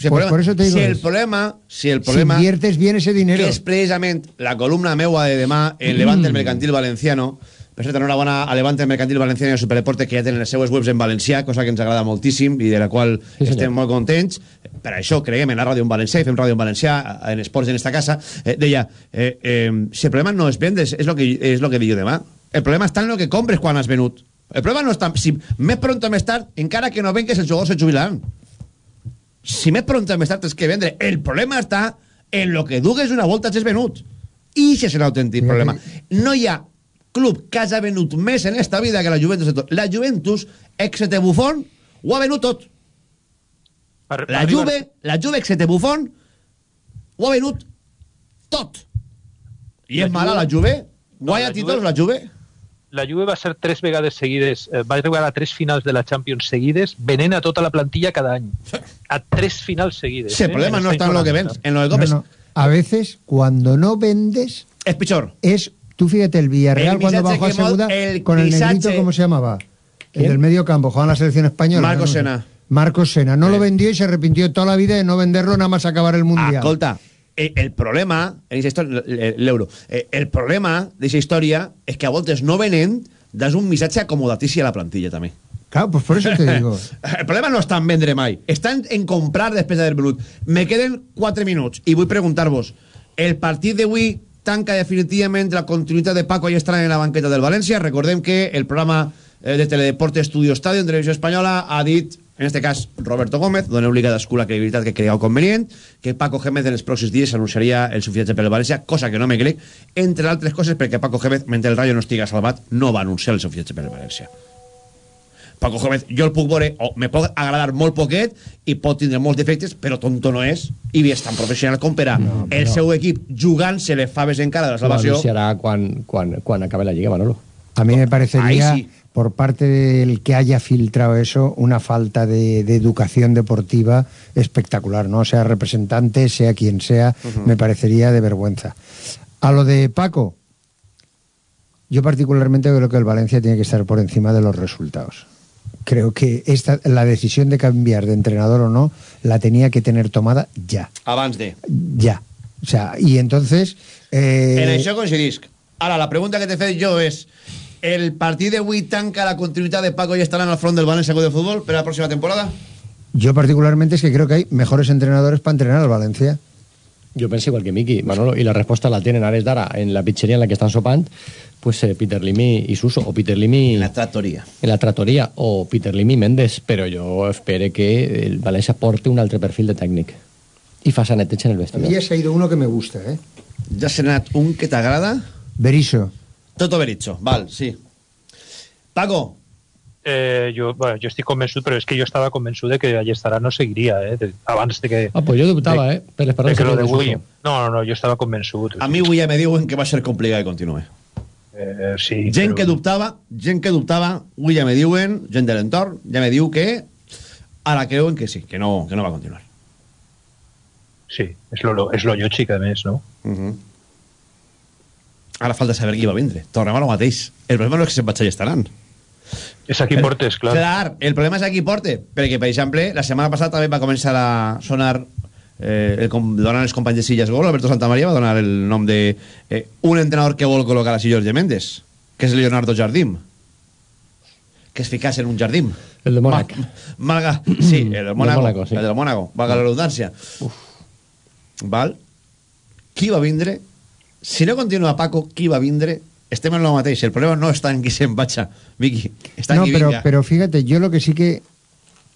Si el Pues problema, por eso te digo si el problema, si el Si problema inviertes bien ese dinero... que és precisament la columna meua de demà en Levante el Mercantil Valenciano per cert, enhorabona a Levante el Mercantil Valenciano i a Superdeporte que ja tenen les seues webs en valencià cosa que ens agrada moltíssim i de la qual Sí, senyor. estem molt contents. Per això creiem en la ràdio en valencià i fem ràdio en valencià en esports en esta casa. Eh, deia, eh, eh, si el problema no és vendes és lo que, és lo que jo demà. El problema està en lo que compres quan has venut. El problema no està si més pronto més tard encara que no vengues els jugadors se jubilaran si més pronto més tard tens que vendre. El problema està en lo que dugues una volta has venut. I això és un autèntic problema. no hi ha club que hagi venut més en esta vida que la Juventus de tot. la Juventus ex-te Buffon ho ha venut tot la Juve la Juve ex-te Buffon ho ha venut tot i La és mala Juve- la Juve No, guanya la títols Juve- la Juve La Juve va ser tres vegades seguides, eh, va arribar a tres finals de la Champions seguides, venent a tota la plantilla cada any. A tres finals seguides. si el eh, problema en no està en lo que vens en lo que No, compres no. A veces, cuando no vendes... Es peor. Es, tú fíjate, el Villarreal El cuando bajó a segunda, el con el negrito, ¿cómo se llamaba? El ¿Quién? del medio campo, jugaba en la selección española. Marcos. Sena. Marcos Sena. No lo vendió y se arrepintió toda la vida de no venderlo nada más acabar el Mundial. Escolta, el, el problema, història, l'euro, eh, el problema d'aquesta història és que a voltes no venent das un missatge acomodatici a la plantilla també. Claro, pues por eso te digo. El problema no està en vendre mai, està en, en comprar després d'haver venut. Me queden 4 minuts i vull preguntar-vos, el partit d'avui tanca definitivament la continuïtat de Paco i Estrada en la banqueta del València. Recordem que el programa eh, de Teledeporte Estudio Estadio en Televisió Espanyola ha dit en este cas Roberto Gómez, doneu-li cadascú la credibilitat que creieu convenient, que Paco Gémez en els pròxims dies anunciaria el seu fitxatge pel València, cosa que no me crec, entre altres coses perquè Paco Gémez, mentre el Rayo no estiga salvat, no va anunciar el seu fitxatge pel València. Paco Gómez, jo el puc veure, o me pot agradar molt poquet i pot tindre molts defectes, però tonto no és, i és tan professional com per a no, el seu equip jugant-se les faves encara de la Lo salvació. anunciarà quan, quan, quan acabe la Lliga, Manolo. A mí me parecería, sí. por parte del que haya filtrado eso, una falta de, de educación deportiva espectacular, ¿no? Sea representante, sea quien sea, Ujú. me parecería de vergüenza. A lo de Paco, yo particularmente creo que el Valencia tiene que estar por encima de los resultados. Creo que esta, la decisión de cambiar de entrenador o no la tenía que tener tomada ya, Abans de... ya. O sea, y entonces... eh, En això coincidisc. Ara, la pregunta que t'he fet jo és el partit d'avui tanca la continuïtat de Paco i estarà en el front del València Club de Futbol per la pròxima temporada? Yo particularmente es que creo que hay mejores entrenadores para entrenar al Valencia. Yo pensé igual que Miki, Manolo, y la respuesta la tienen Ares Dara en la pizzería en la que están sopant, pues eh, Peter Limi y Suso, o Peter Limi... En la tractoría. En la tractoría, o Peter Limi i Mendes, però jo espere que el València porte un altre perfil de tècnic i fa saneteig en el A mí vestidor. ya se ha ido uno que me gusta, ¿eh? Ja s'ha anat un que t'agrada? Berizzo. Toto Berizzo, val, sí. Paco, Eh, jo, bueno, jo estic convençut, però és que jo estava convençut de que Allestarà no seguiria, eh, de, abans de que... Ah, pues jo dubtava, eh, per les de paraules que lo de de. No, no, no, jo estava convençut. a mi avui ja me diuen que va ser complicat que continuï. Eh, sí, Gent però- que dubtava, gent que dubtava, avui ja me diuen, gent de l'entorn, ja me diu que ara creuen que sí, que no, que no va continuar. Sí, és lo, lo- és lo lògic, a més, no? Uh -huh. Ara falta saber qui va vindre. Tornem a lo mateix. El problema no és que se'n vaig estaran. És a qui portes, clar. Clar, el problema és a qui porte, perquè, per exemple, la setmana passada també va començar a sonar eh, el, com donen els companys de Sillas Gol, Alberto Santamaría va donar el nom de eh, un entrenador que vol col·locar a Jorge Méndez, que és Leonardo Jardim. Que es ficàs en un jardín El de Mónac. Ma, Malga, sí, el del Mónaco, Mónaco, sí. el del Mónaco, valga la redundància. Val qui va vindre si no continua Paco, qui va vindre estem en lo mateix, el problema no està en qui se'n vaja Vicky, està en No, qui pero, fíjate, yo lo que sí que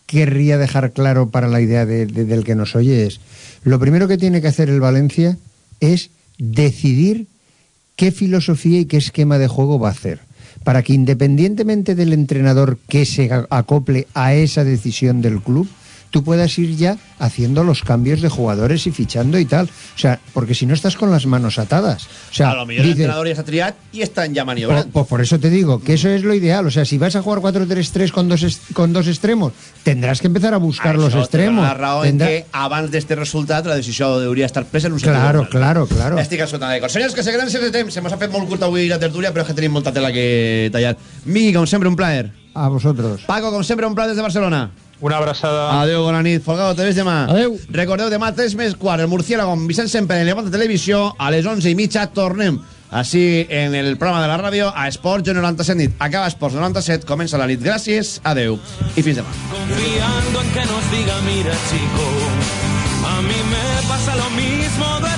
querría dejar claro para la idea de- de- del que nos oye es, lo primero que tiene que hacer el Valencia es decidir qué filosofía y qué esquema de juego va a hacer, para que independientemente del entrenador que se acople a esa decisión del club, tú puedas ir ya haciendo los cambios de jugadores y fichando y tal. O sea, porque si no estás con las manos atadas. O sea, a lo millor el entrenador s'ha triat i estan ja Pues, por eso te digo que eso es lo ideal. O sea, si vas a jugar 4-3-3 con dos, con dos extremos, tendrás que empezar a buscar los Això té extremos. En que abans d'este resultat la decisió hauria estar presa en un Claro, claro, claro. Estic absolutament d'acord. Senyors, que seguirem sense temps. Se mos ha fet molt curta avui la tertúlia, però que tenim molta tela que tallar. Migui, com sempre, un plaer. A vosotros. Paco, com sempre, un plaer des de Barcelona. Una abraçada. Adéu, bona nit. Folgado, te ves demà. Adéu. Recordeu, demà 3 més quart, el Murciélago amb Vicent Semper en Levante Televisió, a les 11 i mitja tornem així en el programa de la ràdio a Esports 97 nit. Acaba Esports 97, comença la nit. Gràcies, adéu i fins demà. confiando en que nos diga, mira chico, a mí me pasa lo mismo, ya.